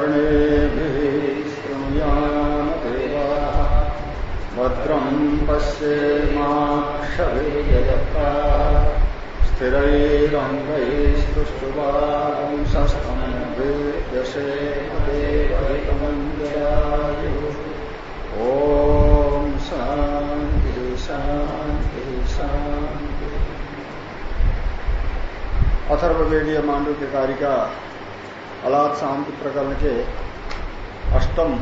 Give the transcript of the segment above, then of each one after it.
कर्णेभिः शृणुयामदेवाः भद्रम् पश्येमाक्षवेदयत्ताः स्थिरैरङ्गैस्तुष्टुवांसस्तमन्वेद्यसेमदेवहितमञ्जयायुः ॐ शान्तिः कारिका अलाद शांति प्रकरण के अष्टम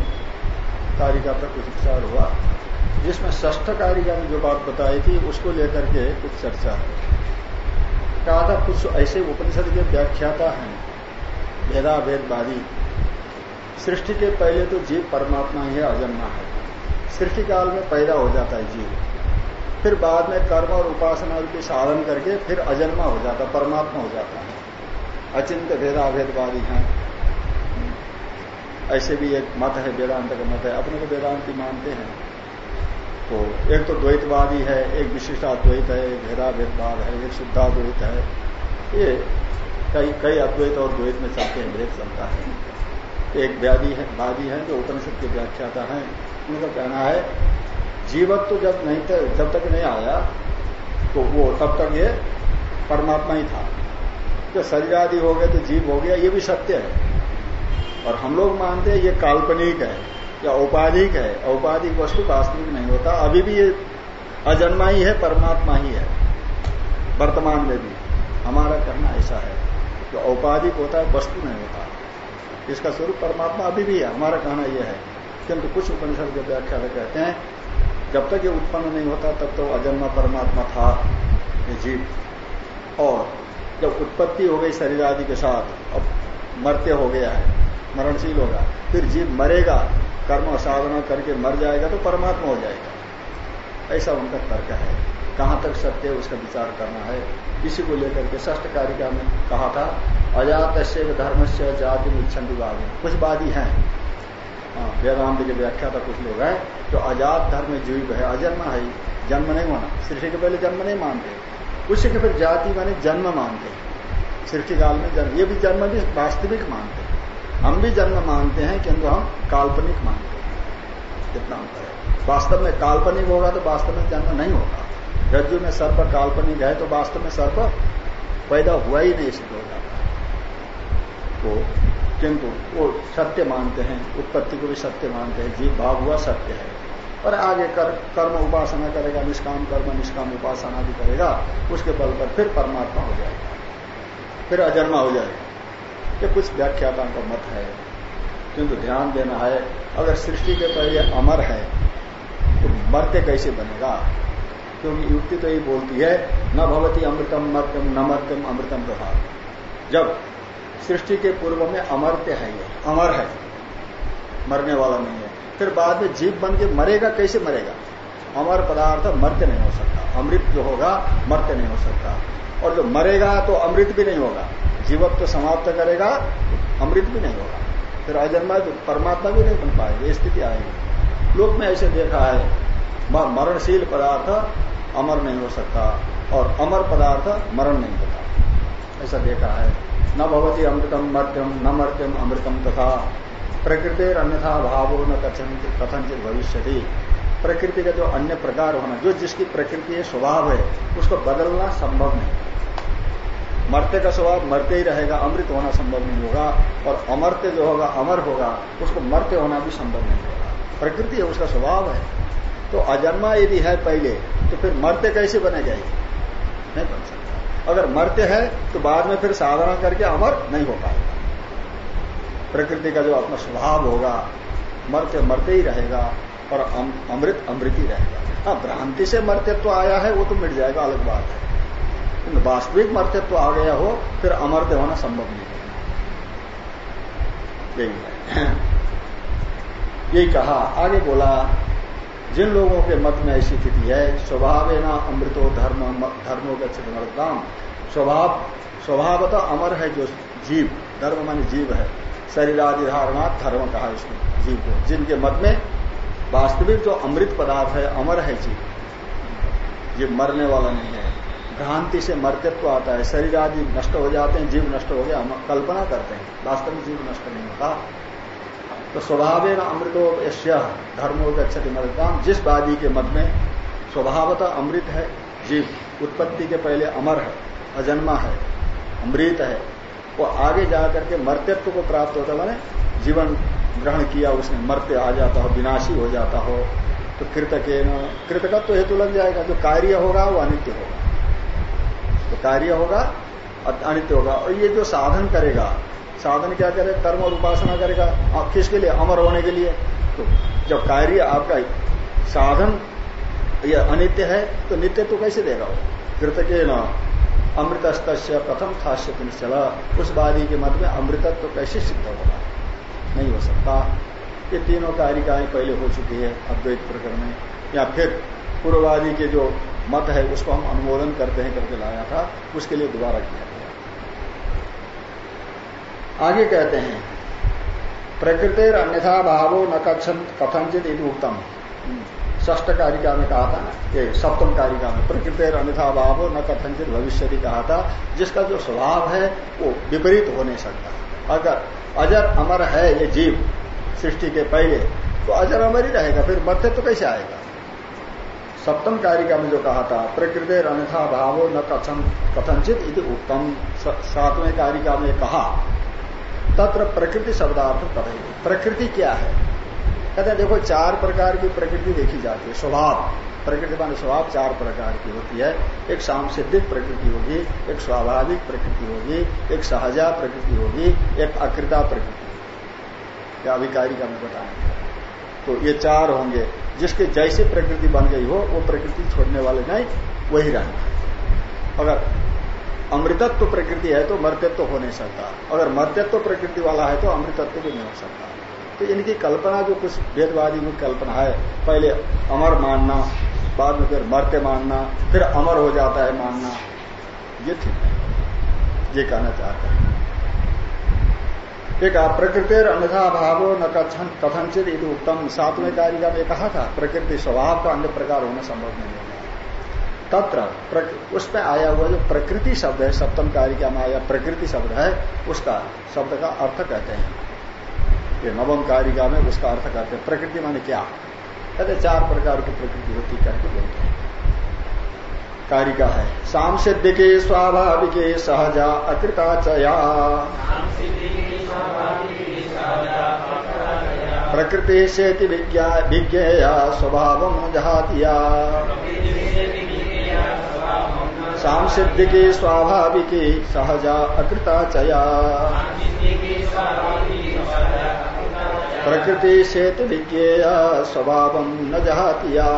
कारिका तक कुछ विचार हुआ, जिसमें ष्ठ कारिका में जो बात बताई थी, उसको लेकर के कुछ चर्चा है। कहा था, कुछ ऐसे उपनिषद के व्याख्याता हैं भेदाभेदवादी सृष्टि के पहले तो जीव परमात्मा ही है अजन्मा है। सृष्टि काल में पैदा हो जाता है जीव। फिर बाद में कर्म और उपासना की साधन करके फिर अजन्मा हो जाता, परमात्मा हो जाता है। अचिंत भेदाभेदवादी हैं। ऐसे भी एक मत है, वेदांत का मत है। अपने को वेदांति मानते हैं। तो एक तो द्वैतवादी है, एक विशिष्टाद्वैत है, एक भेदाभेदवाद है, एक शुद्धाद्वैत है। ये कई कई अद्वैत और द्वैत में चलते हैं भेद चलता है। एक व्याधि है, वादी है, जो उपनिषद के व्याख्याता है। उनका कहना है, जीवत तो जब नहीं थे, जब तक नहीं आया तो वो तब तक ये परमात्मा ही था। जब शरीर आदि हो गए तो जीव हो गया, ये भी सत्य है। और हम लोग मानते हैं ये काल्पनिक है, या औपाधिक है। औपाधिक वस्तु वास्तविक नहीं होता। अभी भी ये अजन्मा ही है, परमात्मा ही है, वर्तमान में भी। हमारा कहना ऐसा है जो औपाधिक होता है, वस्तु नहीं होता। इसका स्वरूप परमात्मा अभी भी है। हमारा कहना यह है। किंतु कुछ उपनिषद के व्याख्या कहते हैं, जब तक ये उत्पन्न नहीं होता, तब तो अजन्मा परमात्मा था, ये जीव। और जब उत्पत्ति हो गई शरीर आदि के साथ, अब मरते हो गया है मरणशील होगा। फिर जीव मरेगा, कर्म साधना करके मर जाएगा तो परमात्मा हो जाएगा। ऐसा उनका तर्क है। कहाँ तक सत्य है उसका विचार करना है? इसी को लेकर के ष्ठ कारिका में कहा था अजात धर्म से जाति इच्छन विभाग कुछ वादी हैं वेदांत के व्याख्या था कुछ लोग हैं जो अजात धर्म जीव है, अजन्म है, जन्म नहीं माना सृष्टि के पहले जन्म नहीं मानते। उसी के फिर जाति माने जन्म मानते। सृष्टि काल में जन्म, ये भी जन्म भी वास्तविक मानते। हम भी जन्म मानते हैं किंतु हम काल्पनिक मानते हैं। कितना अंतर है। वास्तव में काल्पनिक होगा तो वास्तव में जन्म नहीं होगा। रज्जु में सर्प काल्पनिक है तो वास्तव में सर्प पैदा हुआ ही नहीं सिद्ध हो जाता। तो किंतु वो सत्य मानते हैं उत्पत्ति को भी सत्य मानते हैं जीव भाव हुआ सत्य है। और आगे कर, कर्म उपासना करेगा निष्काम कर्म निष्काम उपासना भी करेगा उसके बल पर फिर परमात्मा हो जाएगा। फिर अजन्मा हो जाएगा। ये कुछ व्याख्याताओं का मत है, किंतु ध्यान देना है, अगर सृष्टि के पहले अमर है तो मरते कैसे बनेगा? क्योंकि युक्ति तो ये बोलती है, न भवती अमृतम मर्तम न मर्तम अमृतम तथा। जब सृष्टि के पूर्व में अमर्त्य है ये, अमर है, मरने वाला नहीं है, फिर बाद में जीव बन के मरेगा, कैसे मरेगा? अमर पदार्थ मर्त्य नहीं हो सकता, अमृत जो होगा मर्त्य नहीं हो सकता। और जो मरेगा तो अमृत भी नहीं होगा। जीवत्व तो समाप्त करेगा, अमृत भी नहीं होगा। फिर अजन्मा परमात्मा भी नहीं बन पाएगी स्थिति आएगी। लोक में ऐसे देखा है मरणशील पदार्थ अमर नहीं हो सकता, और अमर पदार्थ मरण नहीं होता। ऐसा देखा है। न भवती अमृतम मर्त्यम न मर्त्यम अमृतम तथा। प्रकृति अन्यथा भावो न कथनचित भविष्य प्रकृति का जो अन्य प्रकार होना, जो जिसकी प्रकृति स्वभाव है, उसको बदलना संभव नहीं। मरते का स्वभाव मरते ही रहेगा, अमृत होना संभव नहीं होगा, और अमरते जो होगा, अमर होगा, उसको मरते होना भी संभव नहीं होगा। प्रकृति है, उसका स्वभाव है। तो अजन्मा यदि है पहले तो फिर मरते कैसे बनेगा नहीं बन सकता। अगर मरते हैं तो बाद में फिर साधना करके अमर नहीं हो पाएगा। प्रकृति का जो अपना स्वभाव होगा, मरते मरते ही रहेगा, और अमृत अमृत ही रहेगा। हाँ भ्रांति से मर्त्यत्व तो आया है, वो तो मिट जाएगा, अलग बात है। किंतु वास्तविक मर्त्यत्व तो आ गया हो, फिर अमर्त्य होना संभव नहीं है। यही कहा। आगे बोला, जिन लोगों के मत में ऐसी स्थिति है, स्वभाव है ना अमृतो धर्म, धर्मो गम स्वभाव, स्वभावतः अमर है जो जीव, धर्म मान जीव है। शरीर आदि धारणा धर्म कहा इसमें जीव को। जिनके मत में वास्तविक जो अमृत पदार्थ है, अमर है जीव। जीव मरने वाला नहीं है। भ्रांति से मर्त्यत्व आता है। शरीर आदि नष्ट हो जाते हैं, जीव नष्ट हो गया, हम कल्पना करते हैं। वास्तव में जीव नष्ट नहीं होता। तो स्वभाव अमृतो यश्य धर्मो गच्छति मृतकाम जिस वादी के मत में स्वभावतः अमृत है, जीव उत्पत्ति के पहले अमर है, अजन्मा है, अमृत है, वो आगे जाकर के मर्त्यत्व को प्राप्त होता है। मैंने जीवन ग्रहण किया उसने, मर्त्य आ जाता हो, विनाशी हो जाता हो तो कृतक कृतकत्व तो हेतु लग जाएगा। जो कार्य होगा, वो अनित्य होगा। तो कार्य होगा अनित्य होगा। और ये जो साधन करेगा, साधन क्या करे? कर्म और उपासना करेगा। आप किसके लिए? अमर होने के लिए। तो जब कार्य आपका साधन यह अनित्य है तो नित्य तो कैसे देगा वो? कृतके न अमृतस्त प्रथम थाश्य निश्चला उस वादी के मत में अमृतत्व तो कैसे सिद्ध होगा? नहीं हो सकता। ये तीनों कारिकाएँ पहले हो चुकी है, अद्वैत प्रकरण में। या फिर पूर्ववादी के जो मत है, उसको हम अनुमोदन करते हैं, करके लाया था, उसके लिए दोबारा किया गया। आगे कहते हैं, प्रकृतिर अन्यथा भावो न कथन कथनचित उत्तम ष्ट कारिका में कहा था ये सप्तम कारिका में प्रकृति अन्यथा भावो न कथनचित भविष्य कहा था, जिसका जो स्वभाव है, वो विपरीत हो नहीं सकता। अगर अजर अमर है, ये जीव, सृष्टि के पहले तो अजर अमर ही रहेगा, फिर मध्य तो कैसे आएगा? सप्तम कारिका में जो कहा था, प्रकृति अन्यथा भावो न कथन कथनचित उत्तम सातवें कारिका में कहा, तत्र प्रकृति शब्दार्थ कथई प्रकृति क्या है? कहते देखो, चार प्रकार की प्रकृति देखी जाती है। स्वभाव। प्रकृति मान स्वभाव चार प्रकार की होती है। एक सांसिद्धिक प्रकृति होगी, एक स्वाभाविक प्रकृति होगी, एक सहजा प्रकृति होगी, एक अकृता प्रकृति क्या अभिकारी का मैं बताएँगे तो ये चार होंगे। जिसके जैसी प्रकृति बन गई हो, वो प्रकृति छोड़ने वाले नहीं, वही रहना अगर अमृतत्व प्रकृति है तो मर्त्यत्व हो नहीं सकता। अगर मर्त्यत्व प्रकृति वाला है तो अमृतत्व भी नहीं हो सकता। तो इनकी कल्पना जो कुछ वेदवादी की कल्पना है, पहले अमर मानना, बाद में फिर मरते मानना, फिर अमर हो जाता है मानना, ये ठीक है। ये कहना चाहते हैं। एक प्रकृति अन्यथा भावो न कथन कथनचित यदि उत्तम सातवें कारिका में कहा था, प्रकृति स्वभाव का अन्य प्रकार होना संभव नहीं होगा तत्र उसमें आया हुआ जो प्रकृति शब्द है, सप्तम कारिका में आया, प्रकृति शब्द है, उसका शब्द का अर्थ कहते हैं। ये नवम कारिका में उसका अर्थ कहते हैं। प्रकृति माने क्या? कहते चार प्रकार की प्रकृति होती करके बोलते हैं। कारिका है। साम सिद्धि के, स्वाभाविक सहजा, अकृता चया। प्रकृति से विज्ञेया, स्वभाव जहातिया। साम सिद्धि की स्वाभाविक सहजा, अकृता चया। प्रकृति सेतु विज्ञेय, स्वभाव न जहातिया।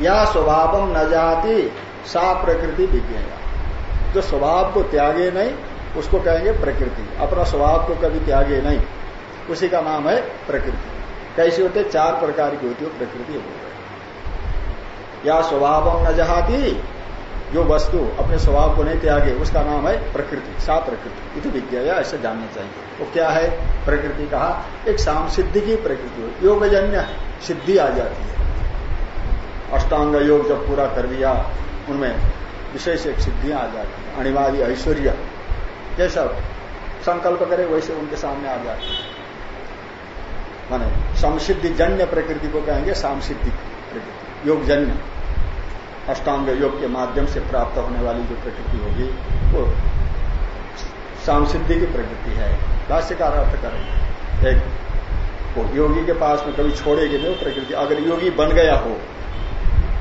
या स्वभाव न जाती, सा प्रकृति विज्ञेय जो स्वभाव को त्यागे नहीं, उसको कहेंगे प्रकृति। अपना स्वभाव को कभी त्यागे नहीं। उसी का नाम है प्रकृति। कैसी होते? चार प्रकार की होती है, प्रकृति या स्वभाव न जहाती जो वस्तु अपने स्वभाव को नहीं त्यागे, उसका नाम है प्रकृति, सा प्रकृति। इति विज्ञा ऐसे जानना चाहिए। वो क्या है? प्रकृति कहा, एक साम सिद्धि की प्रकृति हो। योगजन्य सिद्धि आ जाती है। अष्टांग योग जब पूरा कर दिया, उनमें विशेष एक सिद्धियाँ आ जाती है, अनिवार्य ऐश्वर्य। जैसा संकल्प करे, वैसे उनके सामने आ जाती है। माने समसिद्धि जन्य प्रकृति को कहेंगे सामसिद्धि प्रकृति, योग जन्य। अष्टांग योग के माध्यम से प्राप्त होने वाली जो प्रकृति होगी, वो सामसिद्धि की प्रकृति है। भाष्यकार अर्थ करेंगे एक वो योगी के पास में कभी छोड़ेगी नहीं प्रकृति। अगर योगी बन गया हो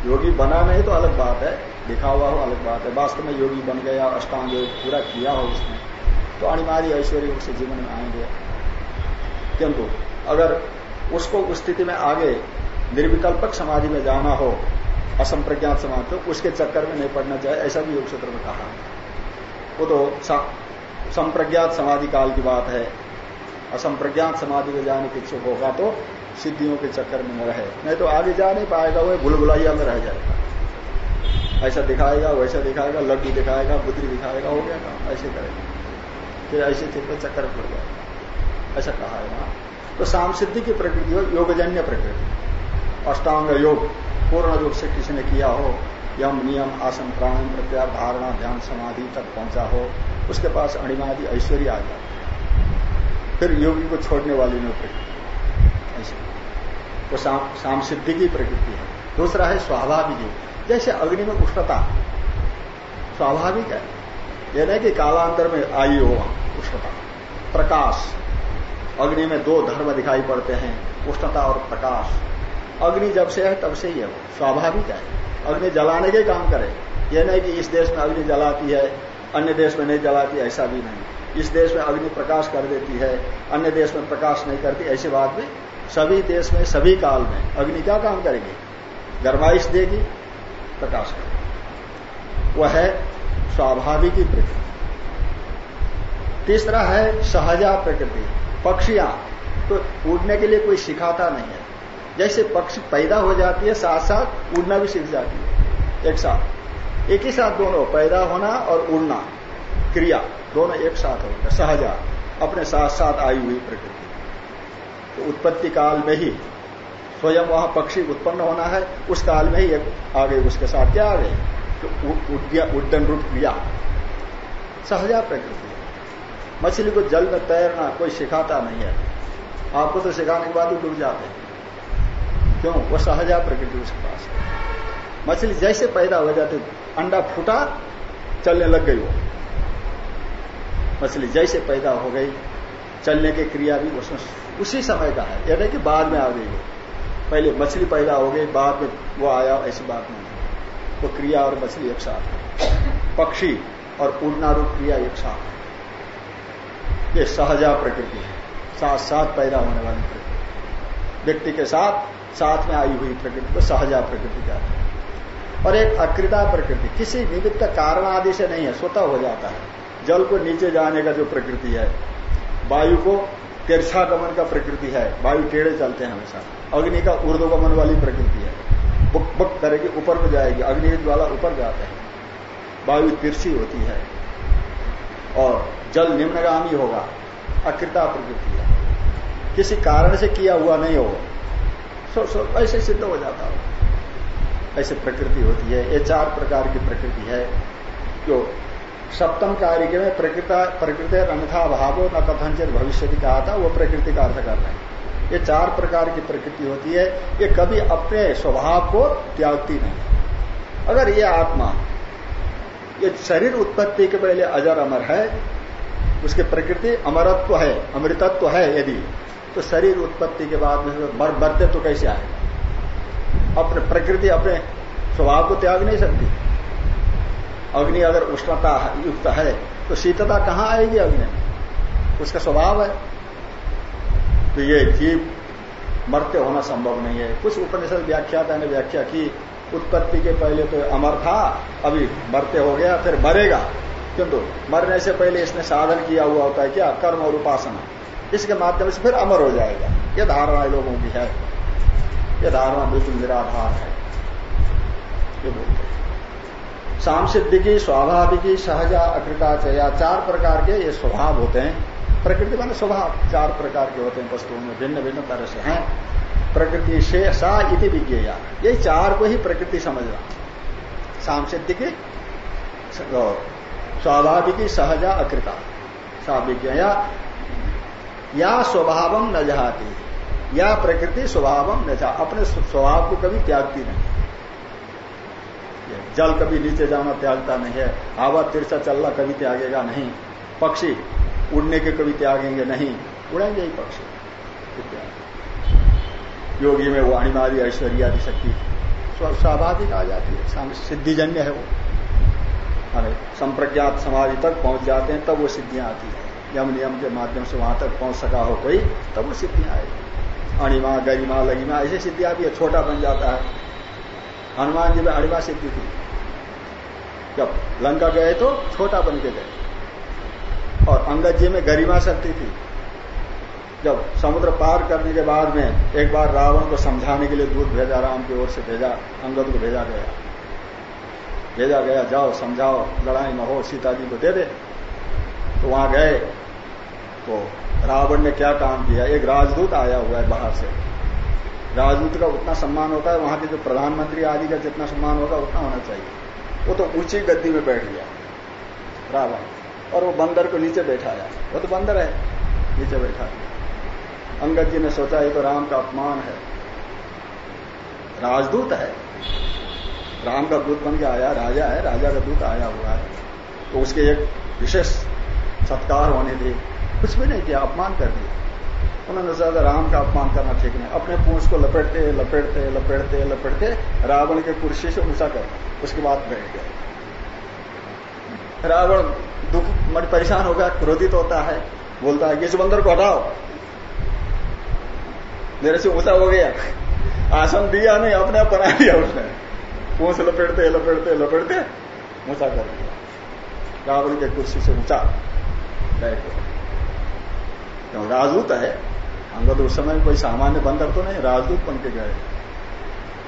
योगी बना नहीं तो अलग बात है। लिखा हुआ हो, अलग बात है। वास्तव में योगी बन गया, अष्टांग योग पूरा किया हो उसने। तो अनिवार्य ऐश्वर्य उसके जीवन में आएँगे। किंतु अगर उसको उस स्थिति में आगे निर्विकल्पक समाधि में जाना हो, असंप्रज्ञात समाज तो उसके चक्कर में नहीं पड़ना चाहिए, ऐसा भी योग सूत्र में कहा। वो तो संप्रज्ञात समाधि काल की बात है। असंप्रज्ञात समाधि में जाने के इच्छुक होगा तो सिद्धियों के चक्कर में रहे। नहीं तो आगे जा नहीं पाएगा वो भूलभुलैया में रह जाएगा। ऐसा दिखाएगा, वैसा दिखाएगा, लड्डू दिखाएगा, बुद्धि दिखाएगा, हो गया काम, ऐसे करेगा। फिर ऐसे चित्त चक्कर पड़ जाएगा। ऐसा कहा है वहाँ तो साम सिद्धि की प्रकृति योगजन्य प्रकृति। अष्टांग योग, पूर्ण रूप से किसी ने किया हो? यम, नियम, आसन प्राणायाम प्रत्यार धारणा, ध्यान, समाधि तक पहुँचा हो। उसके पास अणिमादि ऐश्वर्य आ जाता फिर योगी को छोड़ने वाली में ऐसे वो साम सिद्धि की प्रकृति है। दूसरा है स्वाभाविक जैसे अग्नि में उष्णता, स्वाभाविक है। यह नहीं कि कालांतर में आई हो, उष्णता। प्रकाश, अग्नि में दो धर्म दिखाई पड़ते हैं, उष्णता और प्रकाश। अग्नि जब से है, तब से ही है वो, स्वाभाविक है। अग्नि जलाने के काम करे। यह नहीं कि इस देश में अग्नि जलाती है, अन्य देश में नहीं जलाती, ऐसा भी नहीं। इस देश में अग्नि प्रकाश कर देती है, अन्य देश में प्रकाश नहीं करती, ऐसी बात भी सभी देश में, सभी काल में। अग्नि क्या काम करेगी? गर्माइश देगी, प्रकाश करेगी। वह है स्वाभाविक प्रकृति तीसरा है सहजा प्रकृति, पक्षियाँ। तो उड़ने के लिए कोई सिखाता नहीं है। जैसे पक्षी पैदा हो जाती है साथ साथ उड़ना भी सीख जाती है। एक साथ। एक ही साथ दोनों, पैदा होना और उड़ना। क्रिया, दोनों एक साथ होता सहजा, अपने साथ साथ आई हुई प्रकृति। तो उत्पत्ति काल में ही स्वयं वहाँ पक्षी उत्पन्न होना है, उस काल में ही एक आ गई उसके साथ क्या आ गई तो उड्डन रूप क्रिया। सहजा प्रकृति। मछली को जल में तैरना कोई सिखाता नहीं है। आपको तो सिखाने के बाद ही डूब जाते हैं। क्यों? वो सहजा प्रकृति उसके पास है। मछली जैसे पैदा हो जाती, अंडा फूटा, चलने लग गई वो। मछली जैसे पैदा हो गई चलने की क्रिया भी उसमें उसी समय का है। यानी कि बाद में आ गई वो। पहले मछली पैदा हो गई, बाद में वो आया, ऐसी बात नहीं तो क्रिया और मछली एक साथ है। पक्षी और उड़ना रूप क्रिया एक साथ है। ये सहजा प्रकृति है। साथ साथ पैदा होने वाली प्रकृति। व्यक्ति के साथ साथ में आई हुई प्रकृति को सहजा प्रकृति कहते हैं। और एक अकृता प्रकृति, किसी निमित्त कारण आदि से नहीं है, स्वतः हो जाता है। जल को नीचे जाने का जो प्रकृति है वायु को तिरछा गमन का प्रकृति है। वायु टेढ़े चलते हैं हमेशा। अग्नि का ऊर्ध्वगमन वाली प्रकृति है। बुक बुक करेगी ऊपर में जाएगी, अग्नि ज्वाला ऊपर जाते हैं। वायु तिरछी होती है। और जल निम्नगामी होगा। अकृता प्रकृति है। किसी कारण से किया हुआ नहीं होगा। सो सो, ऐसे सिद्ध हो जाता हो। ऐसे प्रकृति होती है। ये चार प्रकार की प्रकृति है, जो सप्तम कार्य में प्रकृता अन्यथा भावो न कथनचित भविष्य कहा था, वो प्रकृति का अर्थ कर रहे हैं। ये चार प्रकार की प्रकृति होती है, ये कभी अपने स्वभाव को त्यागती नहीं। अगर ये आत्मा, ये शरीर उत्पत्ति के पहले अजर अमर है, उसकी प्रकृति अमरत्व है, अमृतत्व है यदि तो शरीर उत्पत्ति के बाद में मर, मरते तो कैसे आएगा अपने प्रकृति अपने स्वभाव को त्याग नहीं सकती। अग्नि अगर उष्णता युक्त है तो शीतता कहाँ आएगी अग्नि? में उसका स्वभाव है। तो ये जीव मरते होना संभव नहीं है। कुछ उपनिषद व्याख्याता ने व्याख्या की, उत्पत्ति के पहले तो अमर था, अभी मरते हो गया, फिर मरेगा। किंतु मरने से पहले इसने साधन किया हुआ होता है क्या? कर्म और उपासना। इसके माध्यम से फिर अमर हो जाएगा। यह धारणा लोगों की है। यह धारणा बिल्कुल निराधार है। ये बोलते साम सिद्धि की स्वाभाविकी, सहजा, अकृता, चया, चार प्रकार के ये स्वभाव होते हैं। प्रकृति मान स्वभाव चार प्रकार के होते हैं वस्तुओं में भिन्न भिन्न तरह से हैं। प्रकृति से सा इति विज्ञया। ये चार को ही प्रकृति समझना साम सिद्धि की स्वाभाविकी, सहजा, अकृता। सा विज्ञया, या स्वभावम न जहाती या प्रकृति स्वभावम न जा अपने स्वभाव को कभी त्यागती नहीं। जल कभी नीचे जाना त्यागता नहीं है, हवा तिरछा चलना कभी त्यागेगा नहीं, पक्षी उड़ने के कभी त्यागेंगे नहीं उड़ेंगे ही पक्षी। योगी में वो अनिवार्य ऐश्वर्य शक्ति स्वाभाविक आ जाती है सिद्धिजन्य है वो। संप्रज्ञात समाधि तक पहुँच जाते हैं, तब वो सिद्धियाँ आती है। यम नियम के माध्यम से वहाँ तक पहुँच सका हो कोई, तब वो सिद्धियाँ आएगी। अणिमा, गरिमा, लगिमा, ऐसी सिद्धियाँ भी छोटा बन जाता है। हनुमान जी में अणिमा सिद्धि थी। जब लंका गए तो छोटा बन के गए। और अंगद जी में गरिमा शक्ति थी। जब समुद्र पार करने के बाद में एक बार रावण को समझाने के लिए दूध भेजा, राम की ओर से भेजा, अंगद को भेजा गया। भेजा गया, जाओ, समझाओ, लड़ाई न हो, सीता जी को दे दे। तो वहाँ गए। तो रावण ने क्या काम किया? एक राजदूत आया हुआ है बाहर से। राजदूत का उतना सम्मान होता है, वहाँ के जो प्रधानमंत्री आदि का जितना सम्मान होगा उतना होना चाहिए। वो तो ऊँची गद्दी में बैठ गया, रावण, और वो बंदर को नीचे बैठाया। वो तो बंदर है, नीचे बैठा अंगद जी ने सोचा, ये तो राम का अपमान है। राजदूत है। राम का दूत बन के आया, राजा है, राजा का दूत आया हुआ है। तो उसके एक विशेष सत्कार होने थे कुछ भी नहीं किया, अपमान कर दिया। उन्होंने सोचा राम का अपमान करना ठीक नहीं अपने पूछ को लपेटते लपेटते लपेटते लपेटते रावण के कुर्सी से ऊँचा कर, उसके बाद बैठ गए। रावण दुख, मन परेशान हो गया, क्रोधित होता है, बोलता है इस को हटाओ। मेरे से ऊँचा हो गया। आसन दिया नहीं, अपने आप बना दिया उसने। पूछ लपेटते लपेटते लपेटते ऊँचा कर दिया। रावण के कुर्सी से ऊँचा बैठ क्यों? राजदूत है। अंगद उस समय कोई सामान्य बंदर तो नहीं राजदूत बन के गए।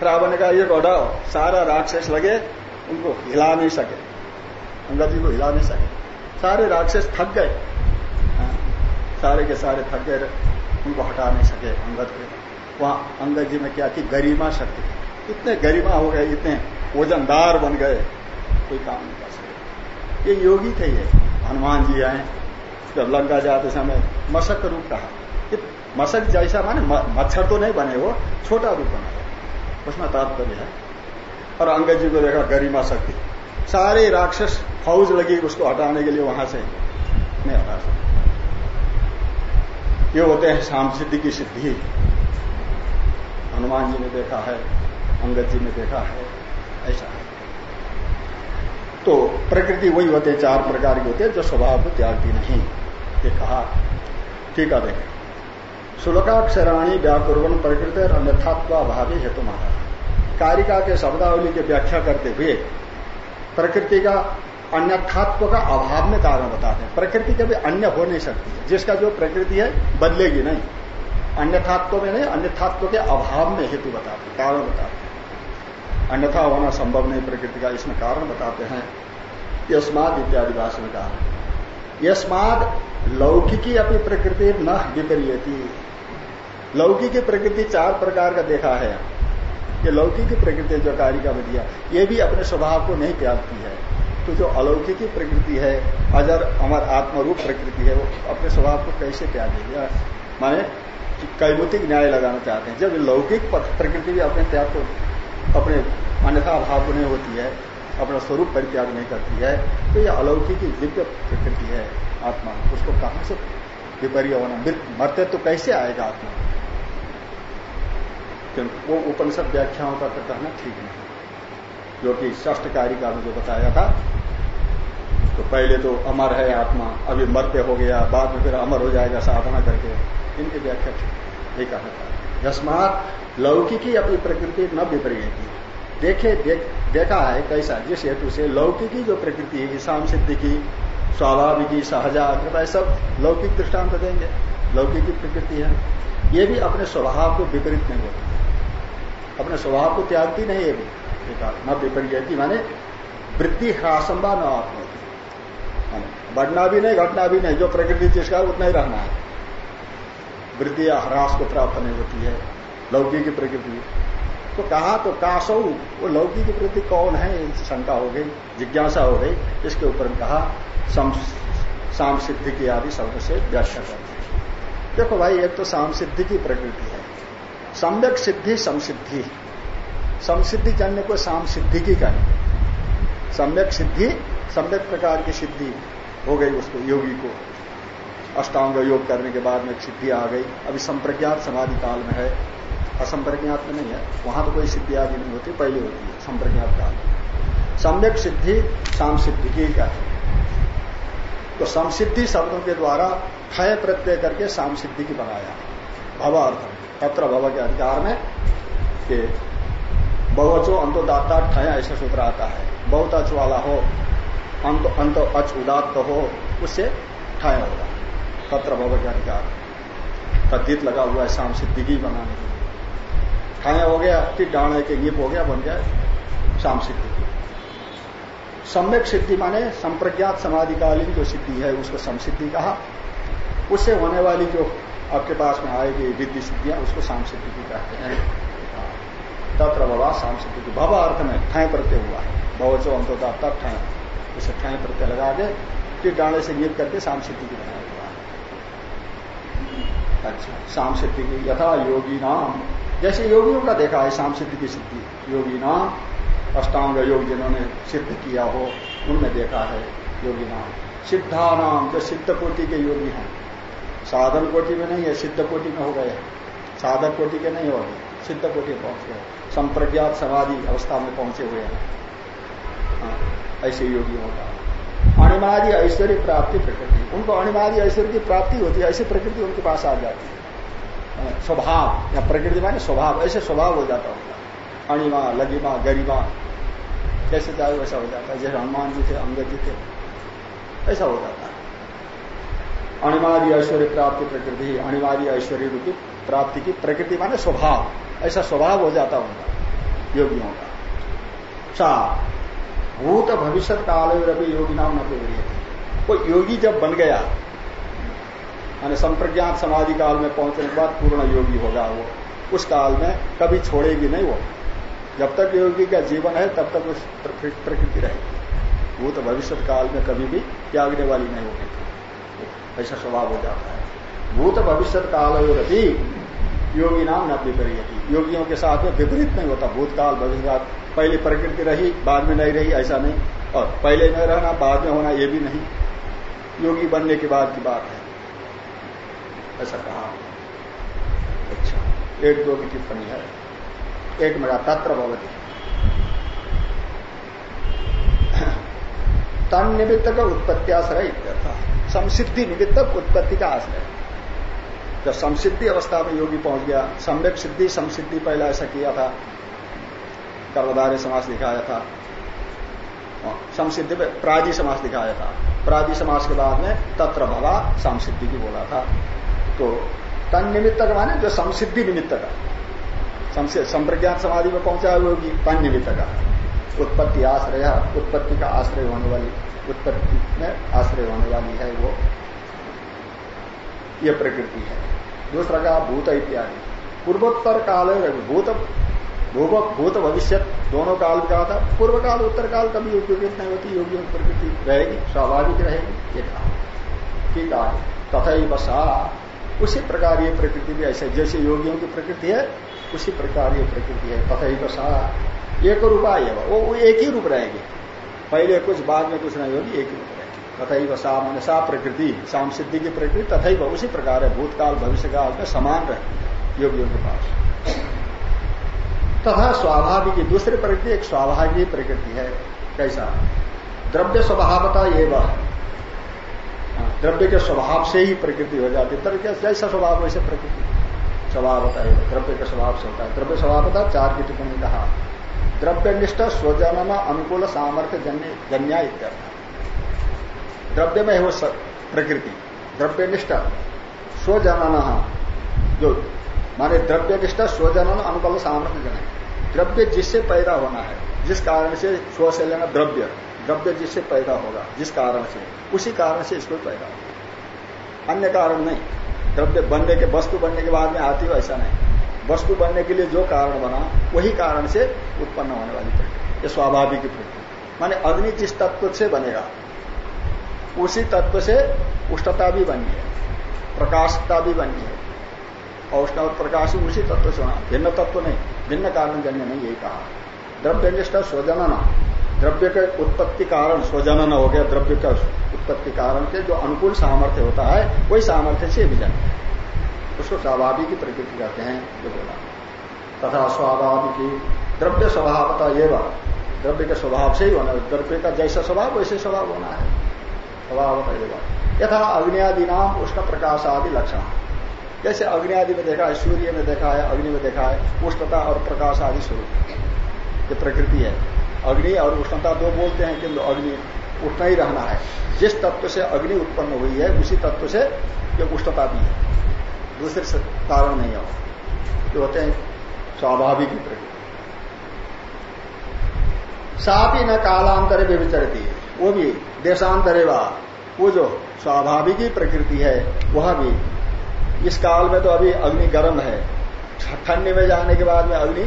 रावण ने कहा ये हटाओ सारा राक्षस लगे उनको हिला नहीं सके। अंगद जी को हिला नहीं सके। सारे राक्षस थक गए। हाँ, सारे के सारे थक गए उनको हटा नहीं सके अंगद के। वहाँ अंगद जी में क्या थी गरिमा शक्ति। इतने गरिमा हो गए इतने वजनदार बन गए कोई काम नहीं कर सके। ये योगी थे ये। हनुमान जी आए जब लंका जाते समय मशक रूप कहा मशक जैसा माने मच्छर तो नहीं बने वो, छोटा रूप बना उसमें तात्पर्य है। और अंगद जी को देखा गरिमा शक्ति सारे राक्षस फौज लगी उसको हटाने के लिए वहाँ से नहीं हटा सकते। ये होते हैं शाम सिद्धि की सिद्धि। हनुमान जी ने देखा है, अंगद जी ने देखा है, ऐसा है। तो प्रकृति वही होते हैं, चार प्रकार के होते हैं, जो स्वभाव को त्यागती नहीं। ये कहा, ठीक है देखें शुल्काक्षराणी व्याकुर्वन प्रकृति अन्यथात्वाभावी हेतु महा कारिका के शब्दावली की व्याख्या करते हुए प्रकृति का अन्यथात्व का अभाव में कारण बताते हैं। प्रकृति कभी अन्य हो नहीं सकती है। जिसका जो प्रकृति है, बदलेगी नहीं। अन्यथात्व में नहीं, अन्यथात्व के अभाव में हेतु बताते हैं, कारण बताते हैं। अन्यथा होना संभव नहीं प्रकृति का, इसमें कारण बताते हैं। यस्माद इत्यादि भाषा में कहा। यस्माद लौकिकी अपनी प्रकृति न विपरीयती। लौकिकी प्रकृति चार प्रकार का देखा है। ये लौकिक प्रकृति जो कारिका में दिया ये भी अपने स्वभाव को नहीं त्यागती है। तो जो अलौकिक प्रकृति है, अजर अमर आत्मरूप प्रकृति है, वो अपने स्वभाव को कैसे त्यागेगी माने कैमुतिक न्याय लगाना चाहते हैं। जब लौकिक प्रकृति भी अपने त्याग को, अपने अन्यथा भाव को नहीं होती है, अपना स्वरूप परित्याग नहीं करती है तो ये अलौकिक दिव्य प्रकृति है, आत्मा। उसको कहाँ से विपरीय होना मरते तो कैसे आएगा आत्मा? वो उपनिषद व्याख्याओं का तो कहना ठीक नहीं जो कि ष्ठ कारिका में जो बताया था। तो पहले तो अमर है आत्मा अभी मरते हो गया बाद में फिर अमर हो जाएगा साधना करके। इनकी व्याख्या ठीक ये कहा था। यस्मात लौकिकी अपनी प्रकृति न विपरीत। देखे देख, देखा है कैसा जिस हेतु से लौकिकी जो प्रकृति है शाम सिद्धि की स्वाभाविकी सहजा कृपा सब लौकिक दृष्टांत देंगे। लौकिकी प्रकृति है। ये भी अपने स्वभाव को विपरीत नहीं होती। अपने स्वभाव को त्यागती नहीं है भी न विपरीत माने वृद्धि ह्रासंबा न आत्मा बढ़ना भी नहीं, घटना भी नहीं, जो प्रकृति जिसका उतना ही रहना है। वृद्धि या ह्रास को प्राप्त नहीं होती है, लौकी की प्रकृति। तो कहा तो कासौ वो की प्रकृति कौन है? शंका हो गई, जिज्ञासा हो गई। इसके ऊपर कहा, साम सिद्धि की आदि शब्द से व्याख्या करते देखो भाई, एक तो साम सिद्धि की प्रकृति सम्यक सिद्धि, समसिद्धि। समसिद्धि जानने को साम सिद्धि की कहें। सम्यक सिद्धि, सम्यक प्रकार की सिद्धि हो गई उसको, योगी को। अष्टांग योग करने के बाद में सिद्धि आ गई। अभी संप्रज्ञात समाधि काल में है। असंप्रज्ञात में नहीं है। वहाँ तो कोई सिद्धि आदि नहीं होती, पहले होती है, संप्रज्ञात काल। सम्यक सिद्धि, साम सिद्धि की का तो समसिद्धि शब्दों के द्वारा क्षय प्रत्यय करके साम सिद्धि की बनाया। भवार्थ। तत्र भव के अधिकार में कि बहुअचो अंतोदाता ठया ऐसा सूत्र आता है। बहुत अच वाला हो, अंत अंत अच उदात्त हो, उससे ठया होगा। तत्र भव के अधिकार। तद्धित लगा हुआ है शाम सिद्धि बनाने के लिए। ठाया हो गया, फिर डाणे के गिप हो गया, बन गया शाम सिद्धि की सम्यक सिद्धि माने संप्रज्ञात समाधिकालीन जो सिद्धि है, उसको समसिद्धि कहा। उससे होने वाली जो आपके पास में आएगी विद्धि सिद्धियाँ, उसको शाम सिद्धि की कहते हैं। तत्र भवा शाम सिद्धि की भव अर्थ में ठय प्रत्यय हुआ। है भव जो अंतोता तब ठय उसे ठय प्रत्यय लगा के, फिर डाणे से नीप करके शाम सिद्धि की बनाया हुआ है। अच्छा शाम सिद्धि की यथा योगी नाम जैसे योगियों का देखा है शाम सिद्धि। की सिद्धि योगी नाम अष्टांग योग जिन्होंने सिद्ध किया हो, उनमें देखा है योगी नाम सिद्धा नाम जो सिद्ध कोटि के योगी हैं साधन कोटि में नहीं है सिद्ध कोटि में हो गए। साधक कोटि के नहीं हो गए सिद्ध कोटि में पहुँच गए। संप्रज्ञात समाधि अवस्था में पहुँचे हुए हैं। हाँ, ऐसे योगी होगा अणिमादि ऐश्वर्य प्राप्ति प्रकृति। उनको अणिमादि ऐश्वर्य की प्राप्ति होती है ऐसी प्रकृति उनके पास आ जाती है। हाँ, स्वभाव या प्रकृति माने स्वभाव ऐसे स्वभाव हो जाता होगा। अणिमा लगिमा गरिमा कैसे चाहे वैसा हो जाता है जैसे हनुमान जी थे अंगद जी थे ऐसा हो जाता है। अणिमादि ऐश्वर्य प्राप्ति प्रकृति, अणिमादि ऐश्वर्य रूपी प्राप्ति की प्रकृति माने स्वभाव। ऐसा स्वभाव हो जाता उनका, योगियों का। सा भूत भविष्य काल रवि योगी नाम न वो योगी जब बन गया, माने संप्रज्ञात समाधि काल में पहुँचने के बाद पूर्ण योगी होगा वो, उस काल में कभी छोड़ेगी नहीं वो। जब तक योगी का जीवन है, तब तक उस प्रकृति रहेगी। भूत भविष्य काल में कभी भी त्यागने वाली नहीं होगी। ऐसा स्वभाव हो जाता है। भूत भविष्य काल रवि योगी नाम न विपरीत योगियों के साथ में विपरीत नहीं होता। भूतकाल भविष्य पहले प्रकृति रही, बाद में नहीं रही, ऐसा नहीं। और पहले में रहना, बाद में होना, ये भी नहीं। योगी बनने के बाद की बात है। ऐसा कहा। अच्छा एक दो की टिप्पणी है। एक मेरा तत्र भवती। तन निमित्त का उत्पत्ति आश्रय इत्यर्थ। संसिद्धि निमित्तक उत्पत्ति का आश्रय। जब संसिद्धि अवस्था में योगी पहुँच गया, सम्यक सिद्धि, संसिद्धि पहले ऐसा किया था। कर्मधारे समास दिखाया था। संसिद्धि में प्राजी समास दिखाया था। प्राजी समास के बाद में तत्र भवा संसिद्धि की बोला था। तो तन निमित्त का माने जो संसिद्धि निमित्त का। संप्रज्ञात समाधि में पहुँचा योगी तन निमित्त का। उत्पत्ति आश्रय, उत्पत्ति का आश्रय होने वाली, उत्पत्ति में आश्रय होने वाली है वो। ये प्रकृति है। दूसरा का भूत इत्यादि। पूर्वोत्तर काल, भूत भूत भविष्य, दोनों काल कहा था। पूर्व काल उत्तर काल कभी उपयोगित नहीं होती योगियों की प्रकृति रहेगी, स्वाभाविक रहेगी, ये कहा। ठीक है तथा बसा उसी प्रकार ये प्रकृति भी ऐसे, जैसे योगियों की प्रकृति है, उसी प्रकार ये प्रकृति है। तथा बसा एक रूपा है वो, एक ही रूप रहेगी पहले कुछ बाद में कुछ नहीं होगी एक ही रूप रहेगी तथा बसा मैंने सा प्रकृति साम सिद्धि की प्रकृति तथा उसी प्रकार है। भूतकाल भविष्य काल में समान रहे योगियों के पास तथा स्वाभाविक दूसरी प्रकृति एक स्वाभाविक प्रकृति है। कैसा? द्रव्य स्वभावता ये वह हाँ, द्रव्य के स्वभाव से ही प्रकृति हो जाती है। जैसा स्वभाव वैसे प्रकृति। स्वभावता है द्रव्य के स्वभाव से होता है। द्रव्य स्वभावता चार की टिप्पणी कहा। द्रव्यनिष्ठ स्वजन अनुकूल सामर्थ्य जन्य जन्या इत्यर्थ। द्रव्य में वो प्रकृति। द्रव्यनिष्ठ स्वजनन, जो माने द्रव्यनिष्ठ स्वजनन अनुकूल सामर्थ्य जन द्रव्य जिससे पैदा होना है, जिस कारण से स्व से लेना द्रव्य द्रव्य जिससे पैदा होगा, जिस कारण से, उसी कारण से इसको पैदा होगा। अन्य कारण नहीं। द्रव्य बनने के वस्तु बनने के बाद में आती हो, ऐसा नहीं। वस्तु बनने के लिए जो कारण बना, वही कारण से उत्पन्न होने वाली प्रक्रिया। ये स्वाभाविक प्रक्रिया। माने अग्नि जिस तत्व से बनेगा, उसी तत्व से उष्णता भी बननी है, प्रकाशता भी बननी है औष्ण और प्रकाश उसी तत्व से होना भिन्न तत्व नहीं, भिन्न कारण जन्य नहीं, यही कहा। द्रव्य निष्ठा स्वजनन, द्रव्य के उत्पत्ति कारण, स्वजनन हो गया द्रव्य का उत्पत्ति कारण के जो अनुकूल सामर्थ्य होता है, वही सामर्थ्य से भी जन्य उसको स्वाभाविक प्रकृति कहते हैं जो बोला। तथा स्वाभाविक द्रव्य स्वभावता एवं द्रव्य के स्वभाव से ही होना द्रव्य का जैसा स्वभाव, वैसे स्वभाव होना है। स्वभावता एवं यथा अग्नियादि नाम उष्ण प्रकाश आदि लक्षण। जैसे अग्नि आदि में देखा है, सूर्य में देखा है, अग्नि में देखा है, उष्णता और प्रकाश आदि स्वरूप। ये प्रकृति है। अग्नि और उष्णता दो बोलते हैं कि अग्नि उठना ही रहना है। जिस तत्व से अग्नि उत्पन्न हुई है, उसी तत्व से ये उष्णता भी है। दूसरे से कारण नहीं है। जो होते हैं, स्वाभाविक प्रकृति साप ही न कालांतर में विचरती है। वो भी देशांतरे वो जो स्वाभाविक प्रकृति है, वह भी। इस काल में तो अभी अग्नि गर्म है। ठंडी में जाने के बाद में अग्नि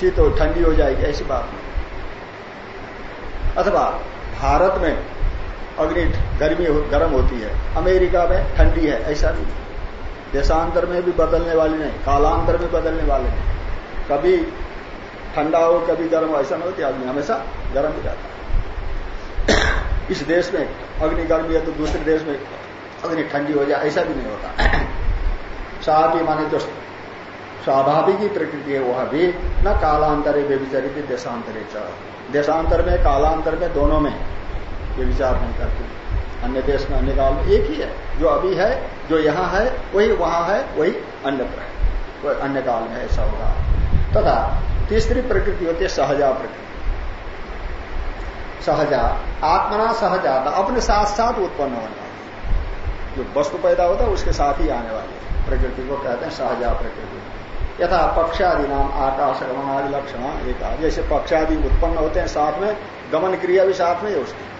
शीत हो ठंडी हो जाएगी, ऐसी बात नहीं। अथवा भारत में अग्नि गर्मी गर्म होती है। अमेरिका में ठंडी है, ऐसा भी देशांतर में भी बदलने वाली नहीं, कालांतर में बदलने वाले नहीं। कभी ठंडा हो, कभी गर्म ऐसा नहीं होती आदमी, हमेशा गर्म ही रहता इस देश में अग्नि गर्मी है तो दूसरे देश में अग्नि ठंडी हो जाए, ऐसा भी नहीं होता। साथ ही माने जो स्वाभाविक ही प्रकृति है, वह भी न कालांतरे व्यविचरित देशांतरे देशांतर में, कालांतर में दोनों में ये विचार नहीं करती। अन्य देश में, अन्य काल में एक ही है। जो अभी है, जो यहाँ है, वही वहाँ है, वही अन्यत्र है। अन्य काल में ऐसा होगा। तथा तीसरी प्रकृति होती है सहजा प्रकृति। सहजा, आत्मना सहजाता अपने साथ साथ उत्पन्न होने वाली जो वस्तु पैदा होता है, उसके साथ ही आने वाली प्रकृति को कहते हैं सहजा प्रकृति। यथा पक्षादि नाम आकाश गमनादि लक्षण एक जैसे पक्षादि उत्पन्न होते हैं साथ में, गमन क्रिया भी साथ में है उसकी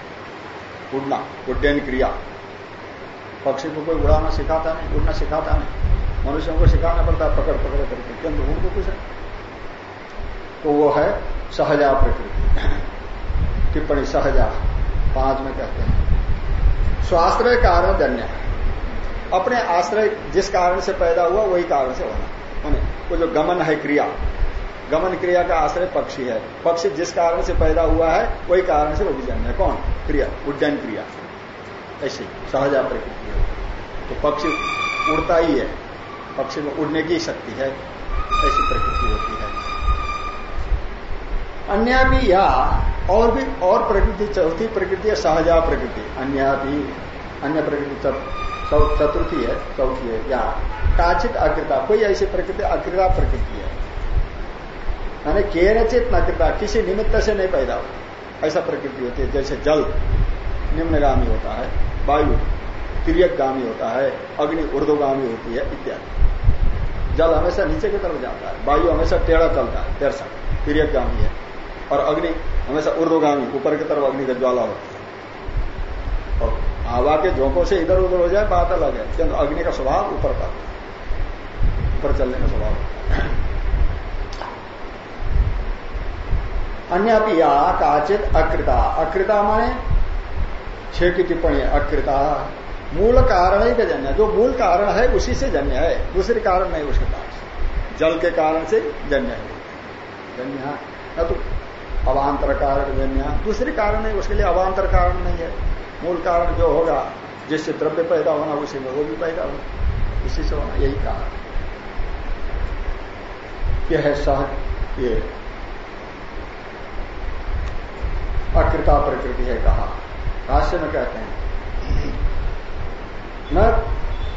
उड़ना, उड्डयन क्रिया। पक्षी को कोई उड़ाना सिखाता नहीं, उड़ना सिखाता नहीं। मनुष्यों को सिखाना पड़ता है, पकड़ पकड़ करके। किंतु उनको कुछ है तो वो है सहजा प्रकृति। टिप्पणी, सहजा, पाँच में कहते हैं। स्वाश्रय कारण जन्य अपने आश्रय जिस कारण से पैदा हुआ, वही कारण से होना वो जो गमन है क्रिया गमन क्रिया का आश्रय पक्षी है। पक्षी जिस कारण से पैदा हुआ है, वही कारण से है। कौन? क्रिया। उड्डयन क्रिया। ऐसी सहजा प्रकृति तो पक्षी उड़ता ही है। पक्षी में उड़ने की शक्ति है। ऐसी प्रकृति होती है। अन्य भी या और भी और प्रकृति, चौथी प्रकृति है सहजा प्रकृति। अन्य भी, अन्य प्रकृति चतुर्थी है, चौथी है। या काचित अकृता कोई ऐसी प्रकृति अकृता प्रकृति है। यानी केनचित नकृता किसी निमित्त से नहीं पैदा हो ऐसा प्रकृति होती है, जैसे जल निम्नगामी होता है, वायु तिरकगामी होता है, अग्नि ऊर्धगामी होती है, इत्यादि। जल हमेशा नीचे की तरफ़ जाता है, वायु हमेशा टेढ़ा चलता है तेरसा तिरकगामी है, और अग्नि हमेशा ऊर्धगामी ऊपर की तरफ़ अग्नि का ज्वाला होती है। और हवा के झोंकों से इधर उधर हो जाए, बात अलग है अग्नि का स्वभाव ऊपर का, ऊपर चलने का स्वभाव। अन्य या काचित अकृता। अकृता माने छह की टिप्पणी अकृता। मूल कारण ही का जन्य जो मूल कारण है, उसी से जन्य है। दूसरे कारण नहीं उसके पास जल के कारण से जन्य है। जन्य न तो अवान्तर कारण जन्य दूसरे कारण नहीं, उसके लिए अवान्तर कारण नहीं है। मूल कारण जो होगा, जिससे द्रव्य पैदा होना, उसी में वो भी पैदा होना। इसी से होना, यही कारण। यह है सह ये अकृता प्रकृति है कहा। भाष्य में कहते हैं। न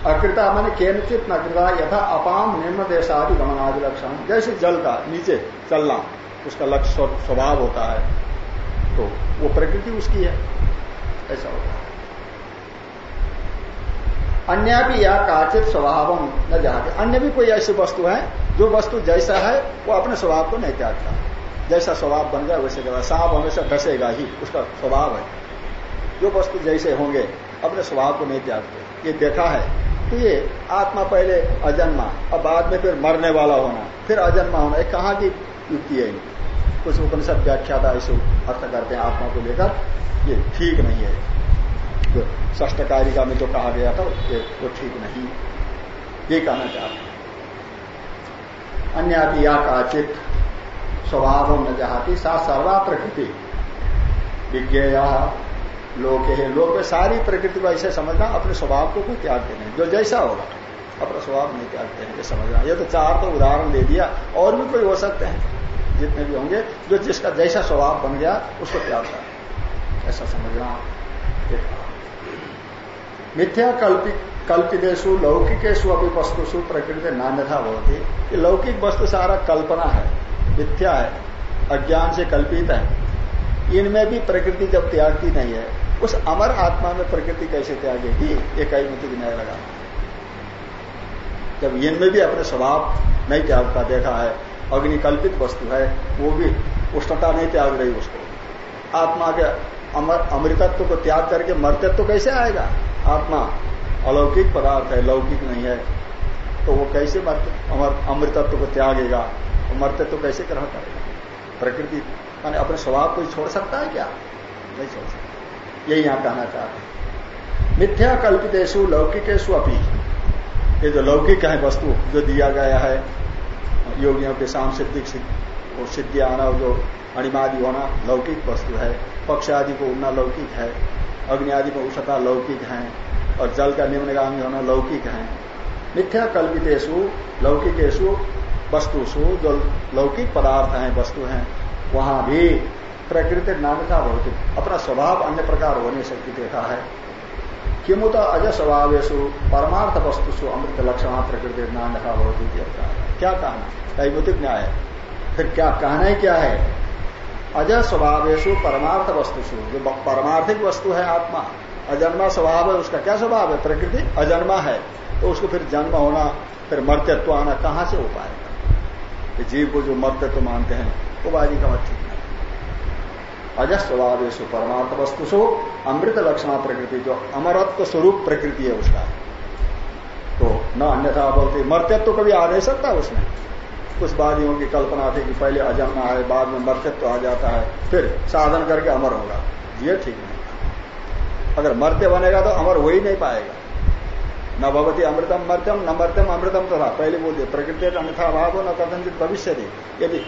अकृता मैंने केनचित न कृता यथा अपाम निम्न देशादि गमनादि लक्षण। जैसे जल का नीचे चलना, उसका लक्ष्य स्वभाव होता है तो वो प्रकृति उसकी है। ऐसा होता है। अन्य भी या काचित स्वभाव न जाते। अन्य भी कोई ऐसी वस्तु है, जो वस्तु जैसा है, वो अपने स्वभाव को नहीं त्यागता। जैसा स्वभाव बन जाए वैसे कहता सांप हमेशा डसेगा ही, उसका स्वभाव है। जो वस्तु जैसे होंगे, अपने स्वभाव को नहीं त्यागते। ये देखा है। तो ये आत्मा पहले अजन्मा और बाद में फिर मरने वाला होना, फिर अजन्मा होना। ये कहाँ की युक्ति है? कुछ उपनिषद व्याख्याता ऐसे अर्थ करते हैं आत्मा को लेकर। ये ठीक नहीं है। जो ष्टकारिका में जो कहा गया था, ये वो ठीक नहीं। ये कहना चाहते अन्य या काचित स्वभाव न जहाती सा सर्वा प्रकृति विज्ञेय, लोके है लोक में सारी प्रकृति को ऐसे समझना, अपने स्वभाव को कोई त्यागते नहीं। जो जैसा होगा, अपना स्वभाव नहीं त्यागते हैं ये समझना। ये तो चार तो उदाहरण दे दिया, और भी कोई हो सकते हैं, जितने भी होंगे, जो जिसका जैसा स्वभाव बन गया, उसको त्यागता है ऐसा समझना। मिथ्या कल्पित कल्पितेशु लौकिकेशु अभी वस्तुषु प्रकृति नान्यथा होती ये लौकिक वस्तु सारा कल्पना है। मिथ्या है, अज्ञान से कल्पित है। इनमें भी प्रकृति जब त्यागती नहीं है, उस अमर आत्मा में प्रकृति कैसे त्यागेगी? ये कई मत न्याय लगा। जब इनमें भी अपने स्वभाव नहीं त्यागता देखा है अग्नि कल्पित वस्तु है, वो भी उष्णता नहीं त्याग रही उसको। आत्मा के अमर, अमृतत्व को त्याग करके मर्तत्व तो कैसे आएगा? आत्मा अलौकिक पदार्थ है, लौकिक नहीं है तो वो कैसे अमृतत्व को त्यागेगा? वो मर्तत्व तो कैसे ग्रहण करेगा प्रकृति, माने अपने स्वभाव को छोड़ सकता है क्या? नहीं छोड़ सकता। यही यहाँ कहना चाहते हैं। मिथ्या कल्पितेशु लौकिकेशु अपी। ये जो लौकिक है वस्तु, जो दिया गया है, योगियों के साम सिद्धि, वो सिद्धि आना जो अणिमादि होना लौकिक वस्तु है। पक्ष आदि को उड़ना लौकिक है। अग्नि आदि को उषता लौकिक है। और जल का निम्नगामी होना लौकिक है। मिथ्या कल्पितेशु लौकिकेशु वस्तुसु जो लौकिक पदार्थ हैं, वस्तु हैं, वहाँ भी प्रकृति नान्यता भौतिक अपना स्वभाव अन्य प्रकार होने सकती देखा है। किमुत अज स्वभावेशु परमार्थ वस्तुसु अमृत लक्षण प्रकृति नान्यता भौतिक क्या कहना? कैमुतिक न्याय। फिर क्या कहना ही, क्या है? अज स्वभावेशु परमार्थ वस्तुसु जो परमार्थिक वस्तु है आत्मा, अजन्मा स्वभाव है, उसका क्या स्वभाव है? प्रकृति अजन्मा है। तो उसको फिर जन्म होना, फिर मर्त्यत्व आना कहाँ से हो जीव को जो मर्त्यत्व मानते हैं। वो बाजी का मत ठीक नहीं अजस स्वभाव परमार्थ वस्तु सो, अमृत लक्षणा प्रकृति, जो अमरत्व स्वरूप प्रकृति है उसका। तो न अन्यथा बोलते, मर्त्यत्व तो कभी आ नहीं सकता उसमें। कुछ वादियों की कल्पना थी कि पहले अजन्मा है, बाद में मर्त्यत्व आ जाता है, फिर साधन करके अमर होगा। ये ठीक नहीं अगर मर्त्य बनेगा तो अमर हो ही नहीं पाएगा। न भवती अमृतम मर्त्यम, न मर्त्यम अमृतम तो था पहले बोलते, प्रकृति अन्यथा भाव हो न कथनचित भविष्य यदि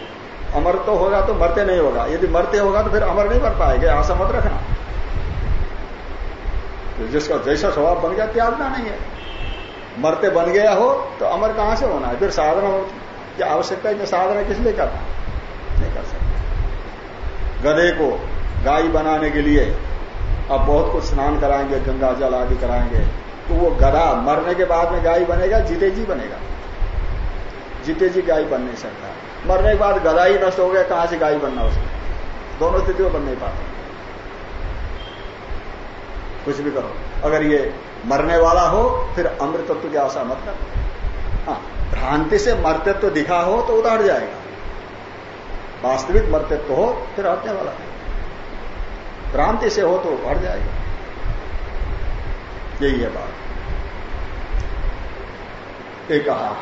अमर तो होगा तो मरते नहीं होगा। यदि मरते होगा तो फिर अमर नहीं बन पाएगा। आशा मत रखना। तो जिसका जैसा स्वभाव बन गया, त्यागना नहीं है। मरते बन गया हो तो अमर कहाँ से होना है? फिर साधना क्या आवश्यकता है साधना किस लिए करना नहीं कर सकते। गधे को गाय बनाने के लिए अब बहुत कुछ स्नान कराएँगे, गंगा जल आदि कराएँगे। तो वो गधा मरने के बाद में गाय बनेगा जीते जी बनेगा। जीते जी गाय बन नहीं सकता। मरने के बाद गधा ही नष्ट हो गया, कहाँ से गाय बनना उसमें दोनों स्थितियों बन नहीं पाता। कुछ भी करो। अगर ये मरने वाला हो, फिर अमृत तत्व की आशा मत कर। हाँ भ्रांति से मर्तत्व दिखा हो तो उधर जाएगा। वास्तविक मर्तत्व हो, फिर हटने वाला है। भ्रांति से हो तो हट जाएगा। यही है बात। एक कहा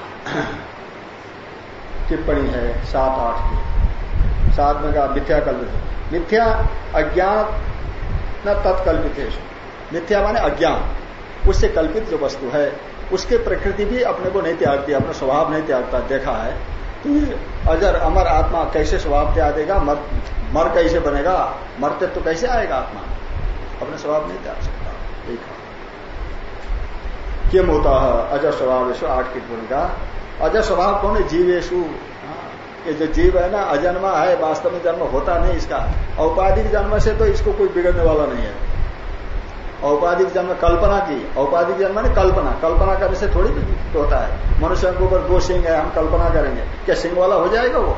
टिप्पणी है सात आठ की। सात में कहा मिथ्या कल्पित मिथ्या। अज्ञान न तत्कल्पित है। मिथ्या माने अज्ञान। उससे कल्पित जो वस्तु है उसके प्रकृति भी अपने को नहीं त्यागती अपना स्वभाव नहीं त्यागता देखा है। तो ये अजर अमर आत्मा कैसे स्वभाव त्याग देगा मर, मर कैसे बनेगा? मरते तो कैसे आएगा आत्मा? अपने स्वभाव नहीं त्याग सकता। देखा किम होता? है अज स्वभाव आठ की भूमिका। अज स्वभाव कौन है? जीवेशु हाँ, ये जो जीव है ना अजन्मा है वास्तव में जन्म होता नहीं इसका। औपाधिक जन्म से तो इसको कोई बिगड़ने वाला नहीं है। औपाधिक जन्म कल्पना की। औपाधिक जन्म ने कल्पना। कल्पना करने से थोड़ी तो होता है। मनुष्य के ऊपर दो सिंह है हम कल्पना करेंगे। क्या सिंह वाला हो जाएगा वो?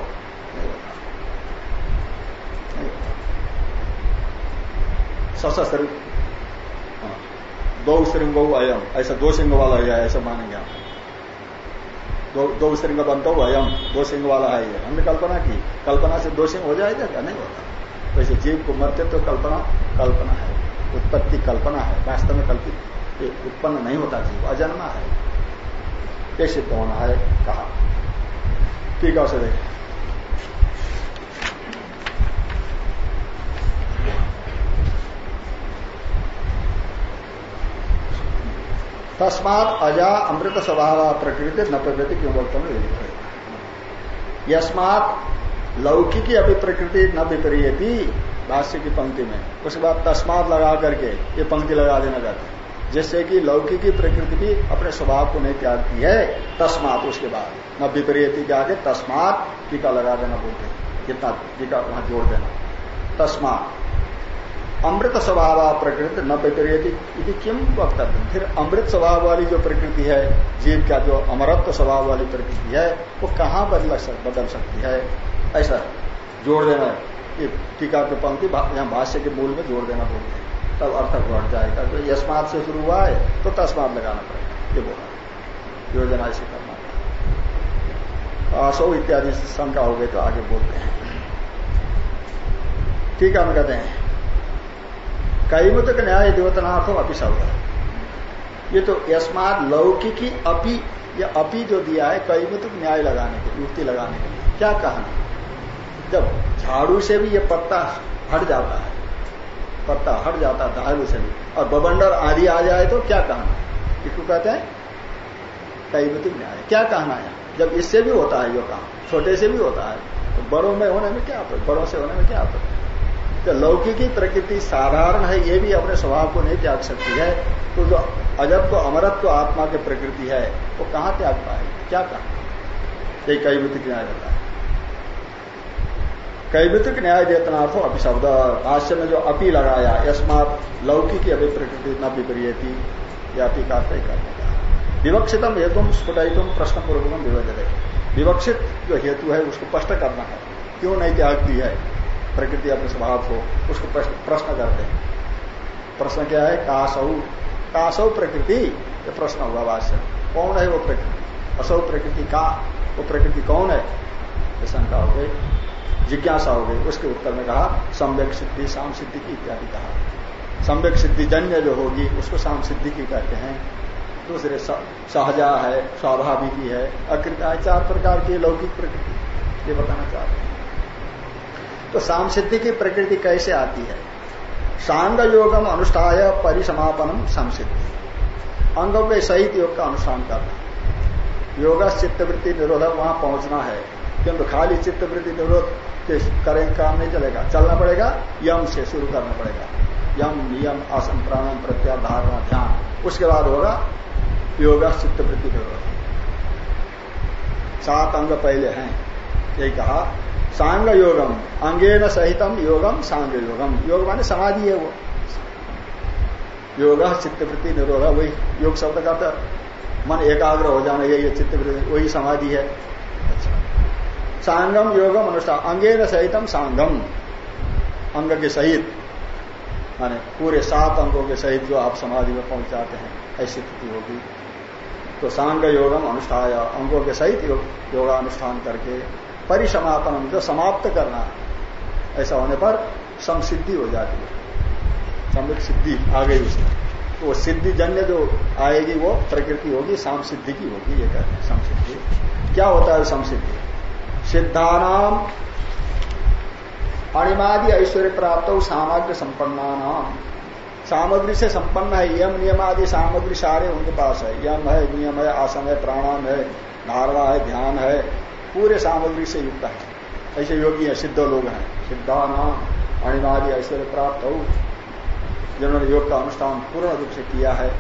सशस्त्र दो श्रृंग अयम ऐसा दो सिंह वाला है, ऐसा मानेंगे आप दो श्रृंग बनता हो अयम दो सिंह वाला है ये। हमने कल्पना की, कल्पना से दो सिंह हो जाएगा क्या? नहीं होता। वैसे जीव को मरते तो कल्पना कल्पना है। उत्पत्ति कल्पना है, वास्तव में कल्पित। उत्पन्न नहीं होता जीव, अजन्मा है। ये सिद्ध होना है? कहा। ठीक है, उसे देखें। तस्मात अजा अमृत स्वभाव प्रकृति न प्रकृति क्यों वक्तव्य यस्मात लौकिकी अभी प्रकृति न विपरीयती भाष्य की पंक्ति में। उसके बाद तस्मात लगा करके ये पंक्ति लगा देना चाहते हैं। जिससे कि लौकिकी प्रकृति भी अपने स्वभाव को नहीं त्यागती है, तस्मात उसके बाद। न विपरीयती के आगे तस्मात टीका लगा देना बोलते कितना टीका वहाँ जोड़ देना। तस्मात। अमृत स्वभाव प्रकृति न विपरीत किम वक्तव्य? फिर अमृत स्वभाव वाली जो प्रकृति है, जीव का जो अमरत्व स्वभाव वाली प्रकृति है, वो कहाँ बदल बदल सकती है? ऐसा जोड़ देना ये टीका के पंक्ति यहाँ भाष्य के मूल में जोड़ देना बोलते हैं। तब अर्थ घट जाएगा। तो यशमात से शुरू हुआ है तो तस्मात लगाना पड़ेगा। ये बोला। योजना ऐसे करना आसो इत्यादि शंका हो गई तो आगे बोलते हैं। ठीक है हम कहते हैं कैमुतक न्याय द्योतनार्थम अपी शब्द ये तो यस्मात लौकिकी अपी, या अपी जो दिया है कैमुतक न्याय लगाने के युक्ति लगाने के लिए। क्या कहना जब झाड़ू से भी ये पत्ता हट जाता है, पत्ता हट जाता है आलू से भी, और बबंडर आदि आ जाए तो क्या कहना इसको कहते हैं कैवतिक न्याय। क्या कहना है? जब इससे भी होता है यो काम, छोटे से भी होता है तो बड़ों में होने में क्या बड़ों से होने में क्या आपत्ति तो लौकिकी प्रकृति साधारण है, ये भी अपने स्वभाव को नहीं त्याग सकती है। तो जो अजब को अमरत अमरत्व आत्मा की प्रकृति है, वो कहाँ त्याग पाएगी? क्या कहा? यही कैवितिक न्याय रहता है। कैवितिक न्याय देतनार्थो अभी शब्द भाष्य में जो अपी लगाया, यस्मात लौकिक अभी प्रकृति न विपरीयती, या अपी का करने का विवक्षितम हेतु स्फुटितम प्रश्न पूर्वक विभजन विवक्षित जो हेतु है, उसको स्पष्ट करना है। क्यों नहीं त्यागती है? प्रकृति अपने स्वभाव को उसको प्रश्न करते हैं। प्रश्न क्या है? कासौ। कासौ प्रकृति, ये प्रश्न हुआ भाष्य कौन है वो प्रकृति? असौ प्रकृति का, वो प्रकृति कौन है? ये शंका हो गई। जिज्ञासा हो गई। उसके उत्तर में कहा सम्यक सिद्धि शाम सिद्धि की इत्यादि कहा। सम्यक सिद्धि जन्य जो होगी, उसको शाम सिद्धि की कहते हैं। दूसरे सहजा है, स्वाभाविक है, अकृता है, चार प्रकार की लौकिक प्रकृति। ये बताना चाहते हैं। तो साम सिद्धि की प्रकृति कैसे आती है? सांग योगम अनुष्ठाय परिसमापनम संसिद्धि। अंगों के सहित योग का अनुष्ठान करना। योग चित्तवृत्ति निरोध वहाँ पहुँचना है। किंतु खाली चित्तवृत्ति निरोध के करें काम नहीं चलेगा। चलना पड़ेगा, यम से शुरू करना पड़ेगा। यम, नियम, आसन, प्राणायाम, प्रत्याधारणा, ध्यान। उसके बाद होगा योग चित्तवृत्ति निरोध। सात अंग पहले हैं। यही कहा सांग योगम अंगेन सहितम योगम सांग योगम योग माने समाधि है वो। योग, चित्तवृत्ति, निरोध, वही योग शब्द का तो मन एकाग्र हो जाना यही चित्तवृत्ति, वही समाधि है। अच्छा। सांगम योगम, अनुष्ठान। अंगेन सहितम सांगम अंग के सहित, माने पूरे सात अंगों के सहित जो आप समाधि में पहुँच जाते हैं, ऐसी स्थिति होगी। तो सांग योगम अनुष्ठान, अंगों के सहित योगानुष्ठान करके परिसमापन, जो समाप्त करना, ऐसा होने पर समसिद्धि हो जाती है। सम्यक सिद्धि आ गई उसमें। तो वो सिद्धि जन्य जो आएगी, वो प्रकृति होगी साम सिद्धि की होगी, ये कहते हैं समसिद्धि। क्या होता है समसिद्धि? सिद्धानाम अणिमादि ऐश्वर्य प्राप्त हो, सामग्री संपन्ना नाम सामग्री से संपन्न है, यम नियम आदि सामग्री सारे उनके पास है। यम है, नियम है, आसन है, प्राणायाम है, धारणा है, ध्यान है। पूरे सामग्री से युक्त है। ऐसे योगी है, सिद्ध लोग हैं। सिद्धा सिद्धाना अणिमादि ऐश्वर्य प्राप्त हो। जिन्होंने योग का अनुष्ठान पूर्ण रूप से किया है,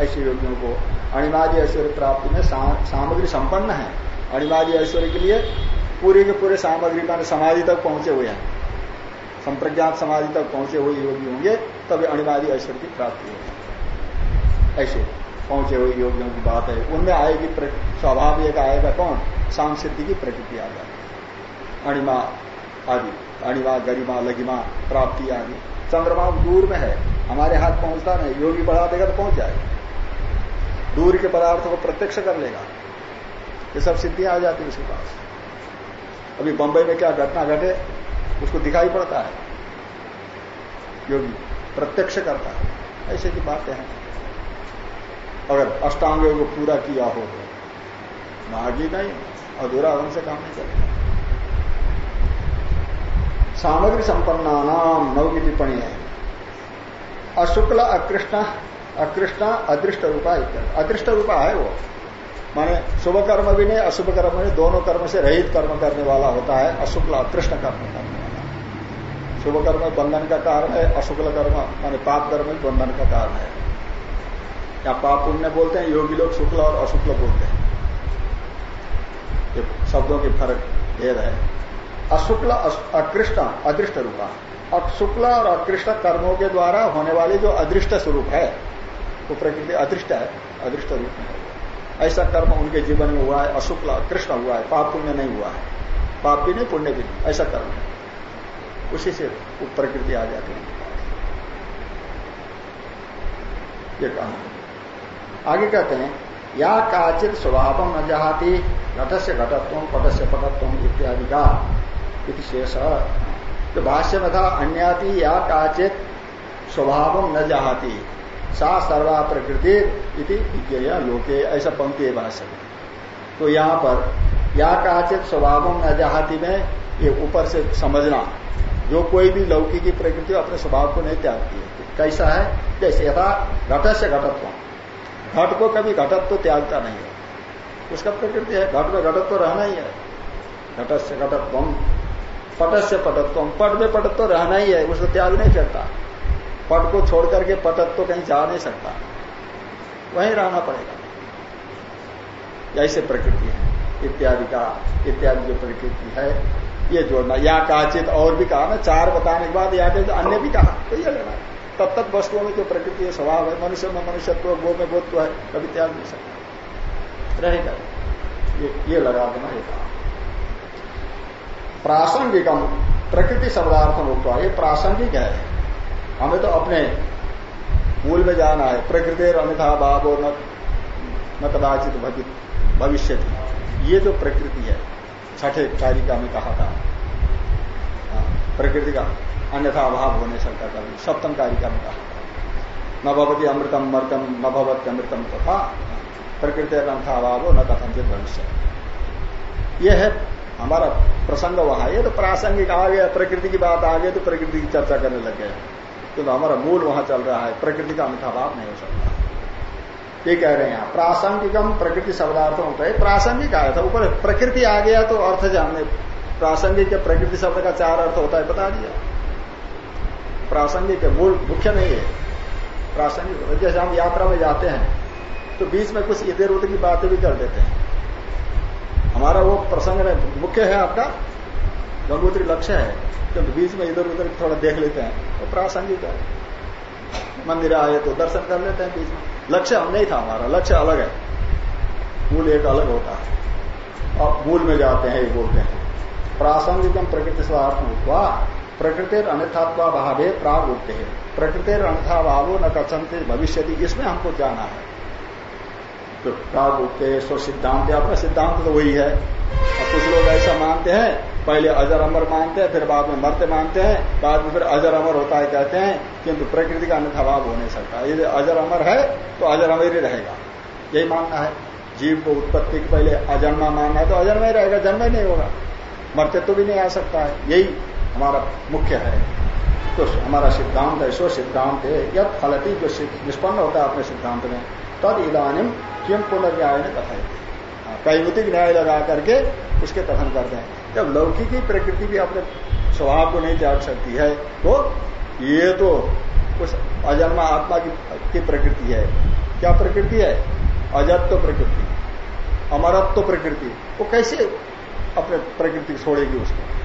ऐसे योगियों को अणिमादि ऐश्वर्य प्राप्ति में सामग्री संपन्न है। अणिमादि ऐश्वर्य के लिए पूरे के पूरे सामग्री का समाधि तक पहुँचे हुए हैं। संप्रज्ञात समाधि तक पहुँचे हुए योगी होंगे, तभी अणिमादि ऐश्वर्य की प्राप्ति होगी। ऐसे। पहुँचे हुए योगियों की बात है। उनमें आएगी स्वभाव एक आएगा कौन? शाम सिद्धि की प्रकृति आ जाती अणिमा आदि, अणिमा, गरिमा लगिमा प्राप्ति आदि। चंद्रमा दूर में है, हमारे हाथ पहुँचता नहीं, योगी बढ़ा देगा तो पहुँच जाएगा। दूर के पदार्थ को प्रत्यक्ष कर लेगा। ये सब सिद्धियाँ आ जाती है उसके पास। अभी बंबई में क्या घटना घटे, उसको दिखाई पड़ता है। योगी प्रत्यक्ष करता है। ऐसे की बातें हैं। अगर अष्टांग को पूरा किया हो। तो भागी नहीं अधूरा उनसे काम नहीं चलेगा सामग्री संपन्ना नाम नव की टिप्पणी है। अशुक्ल अकृष्ण अकृष्ण अदृष्ट रूपा अदृष्ट रूपा है वो। माने शुभ कर्म भी नहीं, अशुभ कर्म नहीं, दोनों कर्म से रहित कर्म करने वाला होता है। अशुक्ल अकृष्ण कर्म करने वाला। शुभ कर्म बंधन का कारण है, अशुक्ल कर्म माने पाप कर्म बंधन का कारण है। या पाप पुण्य बोलते हैं? योगी लोग शुक्ल और अशुक्ल बोलते हैं। शब्दों के फ़र्क भेद है अशुक्ल अकृष्ट अदृष्ट रूपा। और शुक्ल और अकृष्ट कर्मों के द्वारा होने वाले जो अदृष्ट स्वरूप है, वो प्रकृति अदृष्ट है, अदृष्ट रूप में। ऐसा कर्म उनके जीवन में हुआ है, अशुक्ल अकृष्ण हुआ है, पाप पुण्य नहीं हुआ है। पाप भी नहीं, पुण्य भी नहीं, ऐसा कर्म है। उसी से प्रकृति आ जाती है। ये कहा। आगे कहते हैं या काचित स्वभाव न जहाती घट से घटत्व पट से पटत्व इत्यादि का शेष। तो भाष्य में था अन्याति, या काचित स्वभाव न जहाती सा सर्वा प्रकृति इति लोके, ऐसा पंक्ति है भाष्य में। तो यहाँ पर, या काचित स्वभाव न जहाती में, ये ऊपर से समझना, जो कोई भी लौकिक की प्रकृति अपने स्वभाव को नहीं त्यागती है। कैसा है? जैसे यथा घट से घटत्व। घट को कभी घटत तो त्यागता नहीं है। उसका प्रकृति है, घट में घटत तो रहना ही है। घट से घटत्व पट से पटत पटत्व पट में पटत तो रहना ही है, उसको त्याग नहीं करता पट को छोड़ करके पटत तो कहीं जा नहीं सकता। वहीं रहना पड़ेगा। ऐसे प्रकृति है। इत्यादि का, इत्यादि जो प्रकृति है, ये जोड़ना। या काचित और भी कहा ना, चार बताने के बाद या अन्य भी कहा तो ये लेना तब तक वस्तुओं में जो प्रकृति है स्वभाव है मनुष्य में मनुष्यत्व गो में गोत्व है कभी त्याग नहीं सकता। रहेगा। ये, ये लगा देना ये कहा। प्रासंगिकम प्रकृति शब्दार्थ होता ये प्रासंगिक है। हमें तो अपने मूल में जाना है प्रकृति अन्यथा भाव और न कदाचित भविष्य ये जो प्रकृति है छठे कारिका में कहा था। हाँ, प्रकृति का अन्यथा अभाव होने सकता कभी सप्तम कारिका में कहा न भवती अमृतम मर्तम न भवती अमृतम तथा प्रकृति अन्यथा अभाव हो न कथन भविष्य यह है हमारा प्रसंग वहाँ। ये तो प्रासंगिक आ गया प्रकृति की बात आ गई तो प्रकृति की चर्चा करने लग गए। क्योंकि तो हमारा मूल वहाँ चल रहा है, प्रकृति का अन्यथा भाव नहीं हो सकता। ये कह रहे हैं प्रासंगिकम प्रकृति शब्दार्थ होता है प्रासंगिक आया था। ऊपर प्रकृति आ गया तो अर्थ जानने, प्रासंगिक प्रकृति शब्द का चार अर्थ होता है, बता दिया। प्रासंगिक है, मूल मुख्य नहीं है। प्रासंगिक जैसे हम यात्रा में जाते हैं तो बीच में कुछ इधर उधर की बातें भी कर देते हैं। हमारा वो प्रसंग मुख्य है आपका, गंगोत्री लक्ष्य है। तो बीच में इधर उधर थोड़ा देख लेते हैं तो प्रासंगिक है। मंदिर आए तो दर्शन कर लेते हैं बीच में। लक्ष्य हम नहीं था हमारा, लक्ष्य अलग है। मूल एक अलग होता है। अब मूल में जाते हैं, ये बोलते हैं। प्रासंगिकम प्रकृति स्वार्थ हुआ। प्रकृति अन्यथात्वा भावे प्राग उठते हैं। प्रकृति अन्यथा भावो न कथनते भविष्य इसमें हमको जाना है। तो प्राग उठते स्व सिद्धांत अपना सिद्धांत तो वही है। और कुछ लोग ऐसा मानते हैं, पहले अजर अमर मानते हैं, फिर बाद में मरते मानते हैं, बाद में फिर अजर अमर होता है कहते हैं, किंतु प्रकृति का अन्यथा भाव हो नहीं सकता। यदि अजर अमर है तो अजर अमर ही रहेगा। यही मानना है। जीव को उत्पत्ति के पहले अजन्मा मानना है तो अजन्मा ही रहेगा, जन्म ही नहीं होगा। मरते तो भी नहीं आ सकता है। यही हमारा मुख्य है। तो हमारा सिद्धांत है सो सिद्धांत है। यद फलती जो निष्पन्न होता है अपने सिद्धांत में। तद इधानी किम पुनर्न्याय ने कथा कैमुतिक न्याय लगा करके उसके कथन करते हैं। जब लौकिकी प्रकृति भी अपने स्वभाव को नहीं त्याग सकती है तो ये तो उस अजन्मा आत्मा की, की प्रकृति है। क्या प्रकृति है? अजत्व प्रकृति। अमरत्व प्रकृति। वो कैसे अपने प्रकृति छोड़ेगी उसको?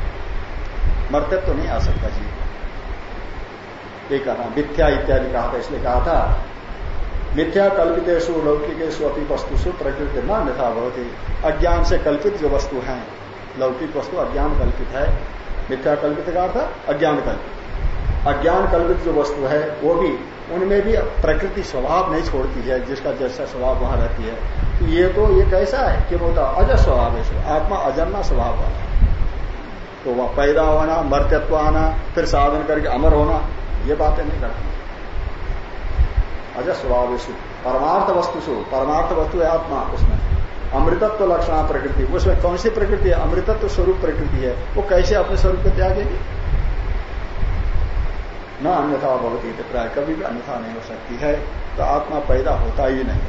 मर्तत्व तो नहीं आ सकता जीव। ये कहना मिथ्या इत्यादि कहा था, इसलिए कहा था, मिथ्या कल्पितेशु लौकिकेशु अपनी वस्तुषु प्रकृति न अन्यथा होती अज्ञान से कल्पित जो वस्तु है, लौकिक वस्तु अज्ञान कल्पित है। मिथ्या कल्पित का अर्थ अज्ञान कल्पित। अज्ञान कल्पित जो वस्तु है, वो भी, उनमें भी प्रकृति स्वभाव नहीं छोड़ती है, जिसका जैसा स्वभाव वहाँ रहती है। तो ये तो ये कैसा है? कि बोलता अजर स्वभाव है आत्मा अजन्मा स्वभाव वाला तो वह पैदा होना मर्तत्व आना, फिर साधन करके अमर होना, ये बातें नहीं करती। अज स्वभाव परमार्थ वस्तु सु परमार्थ वस्तु है आत्मा उसमें। अमृतत्व लक्षण प्रकृति, उसमें कौन सी प्रकृति है? अमृतत्व स्वरूप प्रकृति है। वो कैसे अपने स्वरूप को त्यागेगी? न अन्यथा भवती प्राय, कभी भी अन्यथा नहीं हो सकती है। तो आत्मा पैदा होता ही नहीं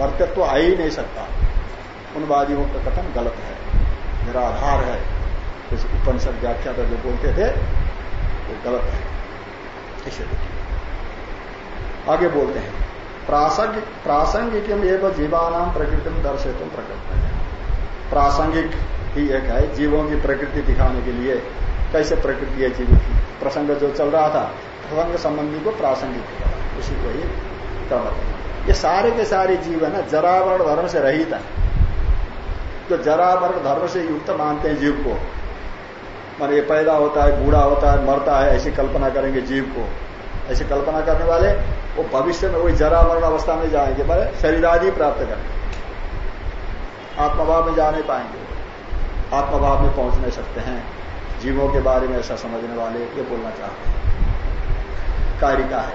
मर्तत्व आ ही नहीं सकता। उन वादियों का कथन गलत है मेरा आधार है। उस उपनिषद व्याख्या पर जो बोलते थे, वो गलत है। इसे देखिए। आगे बोलते हैं। प्रासंगिक प्रासंगिक एवं जीवानाम प्रकृति में दर्शित प्रकट प्रासंगिक ही एक है, जीवों की प्रकृति दिखाने के लिए कैसे प्रकृति है जीव की? प्रसंग जो चल रहा था, प्रसंग संबंधी को प्रासंगिक उसी को ही कर ये सारे के सारे जीव है ना, जरावरण धर्म से रहित है। जो जरावरण धर्म से युक्त मानते हैं जीव को मान ये पैदा होता है, बूढ़ा होता है, मरता है, ऐसी कल्पना करेंगे जीव को। ऐसी कल्पना करने वाले, वो भविष्य में वही जरा मरण अवस्था में जाएँगे पर शरीर आदि प्राप्त करेंगे। आत्मभाव में जा नहीं पाएँगे। आत्मभाव में पहुँच नहीं सकते हैं। जीवों के बारे में ऐसा समझने वाले ये बोलना चाहते हैं। कारिका है?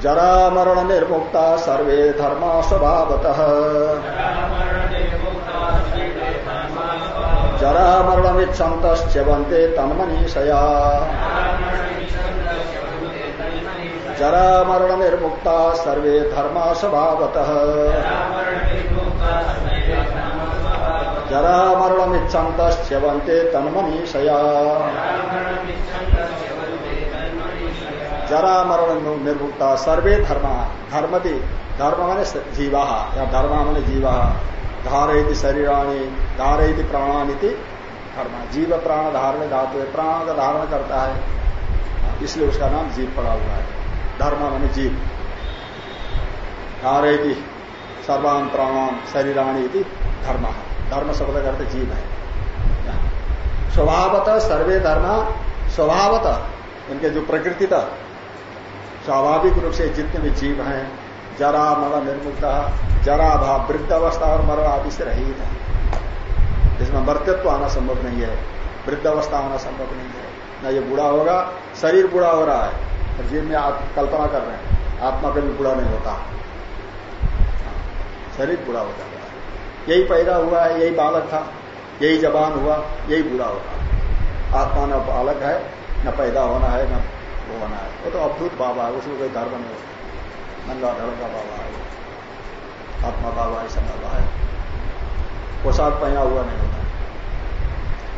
जरा मरण निर्मुक्ता सर्वे धर्मा स्वभावतः। जरा मरणमिच्छन्त च्यवंते तन्मनीषया। जरा मरण निर्मुक्ता सर्वे धर्मा स्वभावत जरा मरणमिच्छन्त च्यवंते तन्मनीषया। जरा मरण निर्मुक्ता सर्वे धर्म धर्मति धर्म माने जीवा। या धर्म माने जीवा। धारयति शरीराणी, धारयति प्राणानी धर्म जीव प्राण धारण धातु है। प्राण का धारण करता है। इसलिए उसका नाम जीव पड़ा हुआ है। धर्म मान जीव। धारयति सर्वान प्राणान शरीराणी धर्म धर्म शब्द करते जीव है। स्वभावतः सर्वे धर्म स्वभावतः, इनके जो प्रकृति था स्वाभाविक रूप से जितने भी जीव हैं जरा मरण निर्मुक्त, जरा भाव वृद्ध अवस्था और मरण आदि से रहित है। इसमें मर्तत्व आना संभव नहीं है वृद्ध अवस्था आना संभव नहीं है। न ये बूढ़ा होगा, शरीर बूढ़ा हो रहा है जीव में आप कल्पना कर रहे हैं, आत्मा कभी बूढ़ा नहीं होता। शरीर बूढ़ा होता है। यही पैदा हुआ है यही बालक था, यही जवान हुआ, यही बूढ़ा होगा आत्मा न बालक है, न पैदा होना है, न वो होना है। वो तो अद्भुत बाबा है, उसमें कोई धर्म नहीं होता नंगा का बाबा है आत्मा बाबा ऐसा बाबा है। पोशाक पहना हुआ नहीं होता।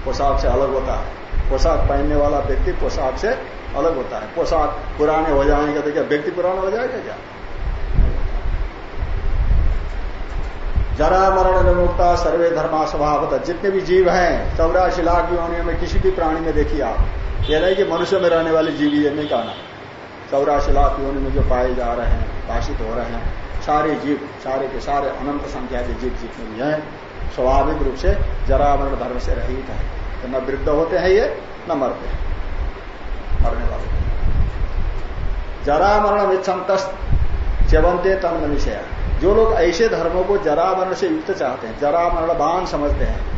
पोशाक से अलग होता है। पोशाक पहनने वाला व्यक्ति पोशाक से अलग होता है। पोशाक पुराने हो जाएँगे तो क्या व्यक्ति पुराना हो जाएगा क्या? जरा मरण विमुक्ता, सर्वे धर्मा स्वभावत। जितने भी जीव हैं, चौरासी लाख योनियों में किसी भी प्राणी में देखिए आप। यह नहीं कि मनुष्य में रहने वाले जीव ये नहीं कहना। चौरासी लाख योनि में जो पाए जा रहे हैं भाषित हो रहे हैं, सारे जीव, सारे के सारे अनंत संख्या के जीव जितने भी हैं, स्वाभाविक रूप से जरावरण धर्म से रहित है। तो न वृद्ध होते हैं ये, न मरते हैं। मरने वाले। जरा मरण विच्छमत च्यवंते तन मनुष्य। जो लोग ऐसे धर्मों को जरा मरण से युक्त चाहते हैं, जरा मरण बान समझते हैं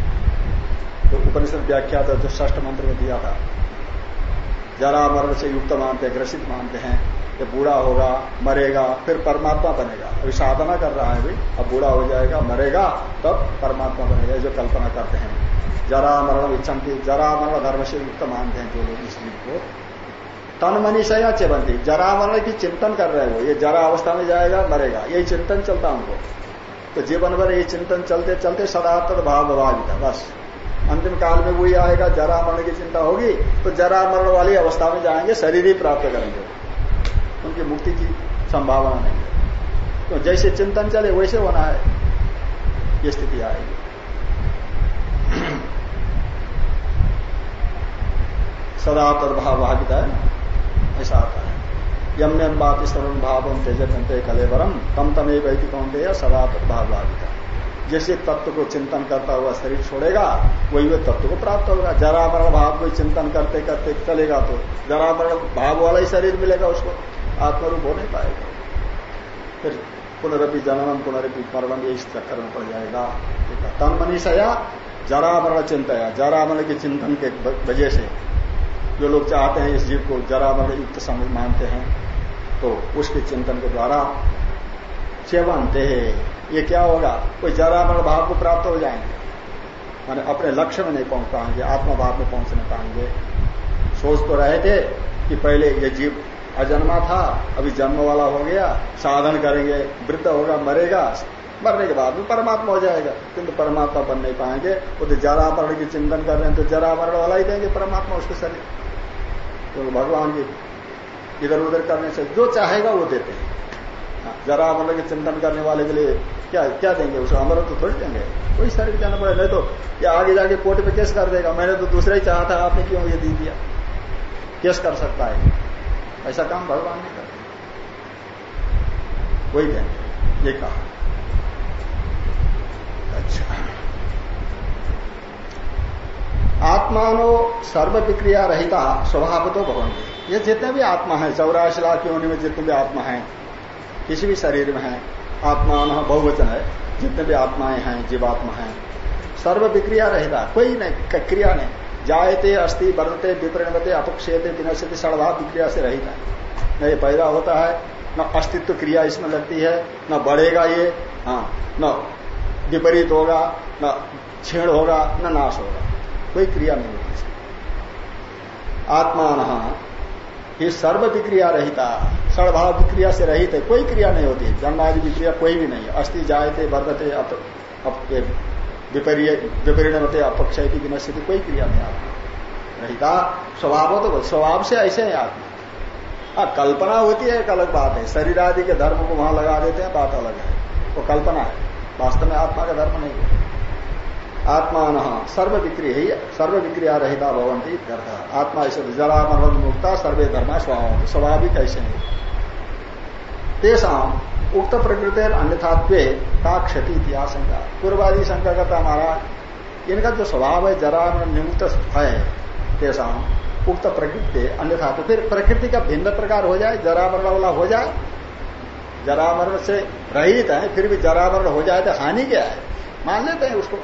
तो उपनिषद व्याख्या था जो ष्ठ मंत्र में दिया था जरा मरण से युक्त मानते हैं, ग्रसित मानते हैं ये बूढ़ा होगा, मरेगा, फिर परमात्मा बनेगा। अभी साधना कर रहा है भाई अब बूढ़ा हो जाएगा, मरेगा, तब परमात्मा बनेगा जो कल्पना करते हैं। जरा मरण इच्छम की जरा मरण धर्म से युक्त मानते हैं जो लोग इस जीव को। तन मनीषया चेबंती जरा मरण की चिंतन कर रहे हो ये जरा अवस्था में जाएगा, मरेगा। यही चिंतन चलता उनको। तो जीवन भर यही चिंतन चलते चलते सदात्म भाव भावित बस। अंतिम काल में वही आएगा, जरा मरण की चिंता होगी तो जरा मरण वाली अवस्था में जाएँगे, शरीर ही प्राप्त करेंगे। उनकी मुक्ति की संभावना नहीं है। तो जैसे चिंतन चले, वैसे होना है। ये स्थिति आएगी। सदा तदभाव भागिता है। ऐसा आता है। यम यम बात स्तरण भाव तेजते कलेवरम तम तमे वैति कौन सदा तदभाव भागिता जैसे तत्व को चिंतन करता हुआ शरीर छोड़ेगा, वही वह तत्व को प्राप्त होगा। जरा मरण भाव को चिंतन करते करते चलेगा तो जरा मरण भाव वाला ही शरीर मिलेगा उसको। आत्मरूप हो नहीं पाएगा। फिर पुनरपि जननम, पुनरपि मरणम, यही चक्कर में पड़ जाएगा। तन मनीषया जरा मरण चिंता जरा मरण के चिंतन के वजह से जो लोग चाहते हैं इस जीव को जरा मरण युक्त समझ मानते हैं तो उसके चिंतन के द्वारा सेवनते ये क्या होगा? कोई जरामरण भाव को प्राप्त हो जाएँगे। माने अपने लक्ष्य में नहीं पहुँच पाएँगे, आत्मा भाव में पहुँच नहीं पाएँगे। सोच तो रहे थे कि पहले ये जीव अजन्मा था, अभी जन्म वाला हो गया, साधन करेंगे, वृद्ध होगा, मरेगा, मरने के बाद भी परमात्मा हो जाएगा। किंतु परमात्मा बन नहीं पाएँगे, वो तो जरा मरण की चिंतन कर रहे हैं तो जरा मरण वाला ही देंगे परमात्मा उसके शरीर। तो भगवान की इधर उधर करने से जो चाहेगा वो देते हैं। जरा मतलब के चिंतन करने वाले के लिए क्या क्या देंगे उसको अमर तो थोड़ी देंगे। कोई शरीर जाना पड़े, नहीं तो ये आगे जाके कोर्ट में केस कर देगा। मैंने तो दूसरा ही चाहा था, आपने क्यों ये दे दिया? केस कर सकता है। ऐसा काम भगवान ने कर वही देंगे। ये कहा। अच्छा। आत्मानो सर्व विक्रिया रहता, स्वभाव तो भवन ये जितने भी आत्मा है चौरासी लाख योनि में जितने भी आत्मा है किसी भी शरीर में है, आत्मा बहुवचन है, जितने भी आत्माएँ हैं, जीवात्मा है सर्व विक्रिया रहेगा कोई नहीं क्रिया नहीं। जायते अस्थि बढ़ते विपरिणते अपक्षेते विनश्यते सड़भाव विक्रिया से रहित है। न ये पैदा होता है, न अस्तित्व क्रिया इसमें लगती है, न बढ़ेगा ये हाँ न विपरीत होगा, न छेड़ होगा, न नाश होगा। कोई क्रिया नहीं इसकी आत्मान ये सर्व विक्रिया रहता सड़भाव विक्रिया से रहित है, कोई क्रिया नहीं होती। जन्मादि विक्रिया कोई भी नहीं अस्थि जायते, वर्धते विपरीणमते अपक्षय की विनश्यति, कोई क्रिया नहीं आत्मा रहता, स्वभाव तो स्वभाव से ऐसे है आत्मा हाँ कल्पना होती है, एक अलग बात है। शरीर आदि के धर्म को वहाँ लगा देते हैं, बात अलग है। वो कल्पना है। वास्तव में आत्मा का धर्म नहीं है। आत्मान सर्व विक्री है सर्व विक्रिया रहता भवंती आत्मा ऐसे जरा मरण मुक्ता सर्वे धर्म स्वभाव स्वाभाविक ऐसे नहीं तेसाम उक्त प्रकृति अन्यथात्वे का क्षति इतिहास पूर्वादि शंका करता महाराज, इनका जो स्वभाव है जरा निमुक्त है तेसाम उक्त प्रकृति अन्यथा तो फिर प्रकृति का भिन्न प्रकार हो जाए जरा मरण वाला हो जाए जरा मरण से रहित है, फिर भी जरा मरण हो जाए तो हानि क्या है? मान लेते हैं उसको।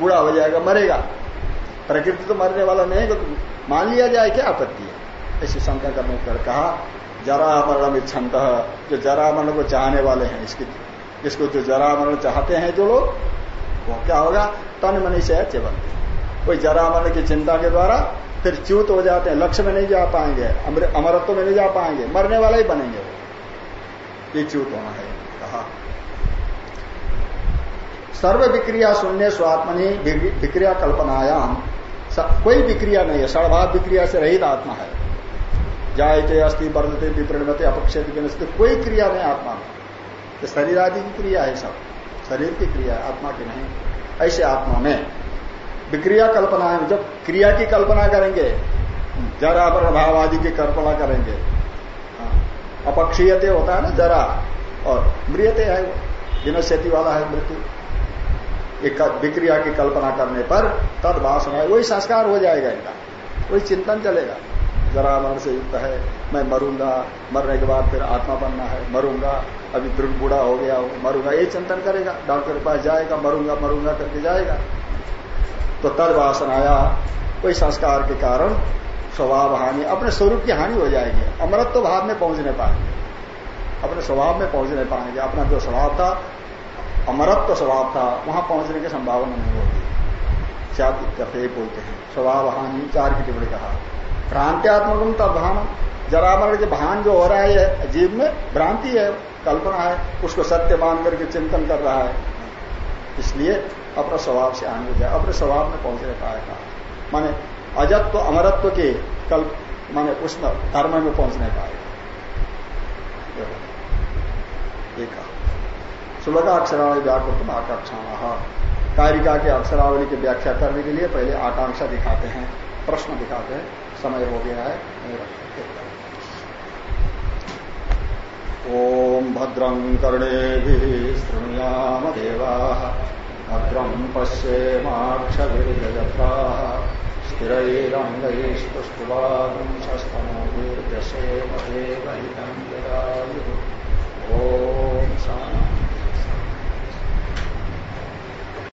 कूड़ा हो जाएगा, मरेगा। प्रकृति तो मरने वाला नहीं है तो मान लिया जाए क्या आपत्ति है? ऐसी शंका करने पर कहा, जरा मरण इच्छंत जो जरा मरण को चाहने वाले हैं इसकी, इसको जो जरा मरण चाहते हैं जो लोग, वो क्या होगा? तन मनी से बनते कोई जरा मरण की चिंता के द्वारा फिर च्यूत हो जाते हैं, लक्ष्य में नहीं जा पाएँगे अमरत्व में नहीं जा पाएँगे, मरने वाला ही बनेंगे वो। ये च्यूत होना है, कहा। सर्व विक्रिया शून्य स्वात्मनि विक्रिया कल्पनायाम कोई विक्रिया नहीं है सर्वभाव विक्रिया से रहित आत्मा है। जायते अस्थि वर्धते विपरिणते अपक्षित विनस्ते कोई क्रिया नहीं आत्मा में। शरीर आदि की क्रिया है सब। शरीर की क्रिया है आत्मा की नहीं। ऐसे आत्मा में विक्रिया कल्पना है जब क्रिया की कल्पना करेंगे जरा पर भाव आदि की कल्पना करेंगे हाँ, अपक्षीयते होता है ना जरा और मृियते है विनश्यति वाला है मृत्यु। एक विक्रिया की कल्पना करने पर तद वासना वही संस्कार हो जाएगा इनका। वही चिंतन चलेगा। जरा मरण से युक्त है। मैं मरूँगा। मरने के बाद फिर आत्मा बनना है। मरूँगा। अभी दृढ़ बूढ़ा हो गया हो। मरूँगा। ये चिंतन करेगा। डॉक्टर के पास जाएगा। मरूँगा मरूँगा करके जाएगा। तो तद वासनाया कोई संस्कार के कारण स्वभाव हानि, अपने स्वरूप की हानि हो जाएगी। अमृत तो भाव में पहुँच नहीं पाएँगे। अपने स्वभाव में पहुँच नहीं पाएँगे। अपना जो स्वभाव था अमरत्व स्वभाव था, वहाँ पहुँचने की संभावना नहीं होगी चार करते बोलते हैं। स्वभाव हानि चार की टिप्पणी कहा। भ्रांत्यात्मक तब भान जरामरण के भान जो हो रहा है जीव में भ्रांति है, कल्पना है, उसको सत्य मान करके चिंतन कर रहा है। इसलिए अपने स्वभाव से हो जाए। अपने स्वभाव में पहुँचने पाएगा माने अजत्व, अमरत्व के कल, माने उसमें धर्म में पहुँचने पाएगा एक सुलगा अक्षरावली व्याकृत आकांक्षा कारिका के अक्षरावली की व्याख्या करने के लिए पहले आकांक्षा दिखाते हैं, प्रश्न दिखाते हैं। समय हो गया है ओम भद्रं कर्णे शृणुयाम देवा भद्रम भद्रं पश्येमाक्षभिर्यजत्राः स्थिरैरङ्गैस्तुष्टुवागुंशस्तनोर्दशेमदेवहितं यदायुः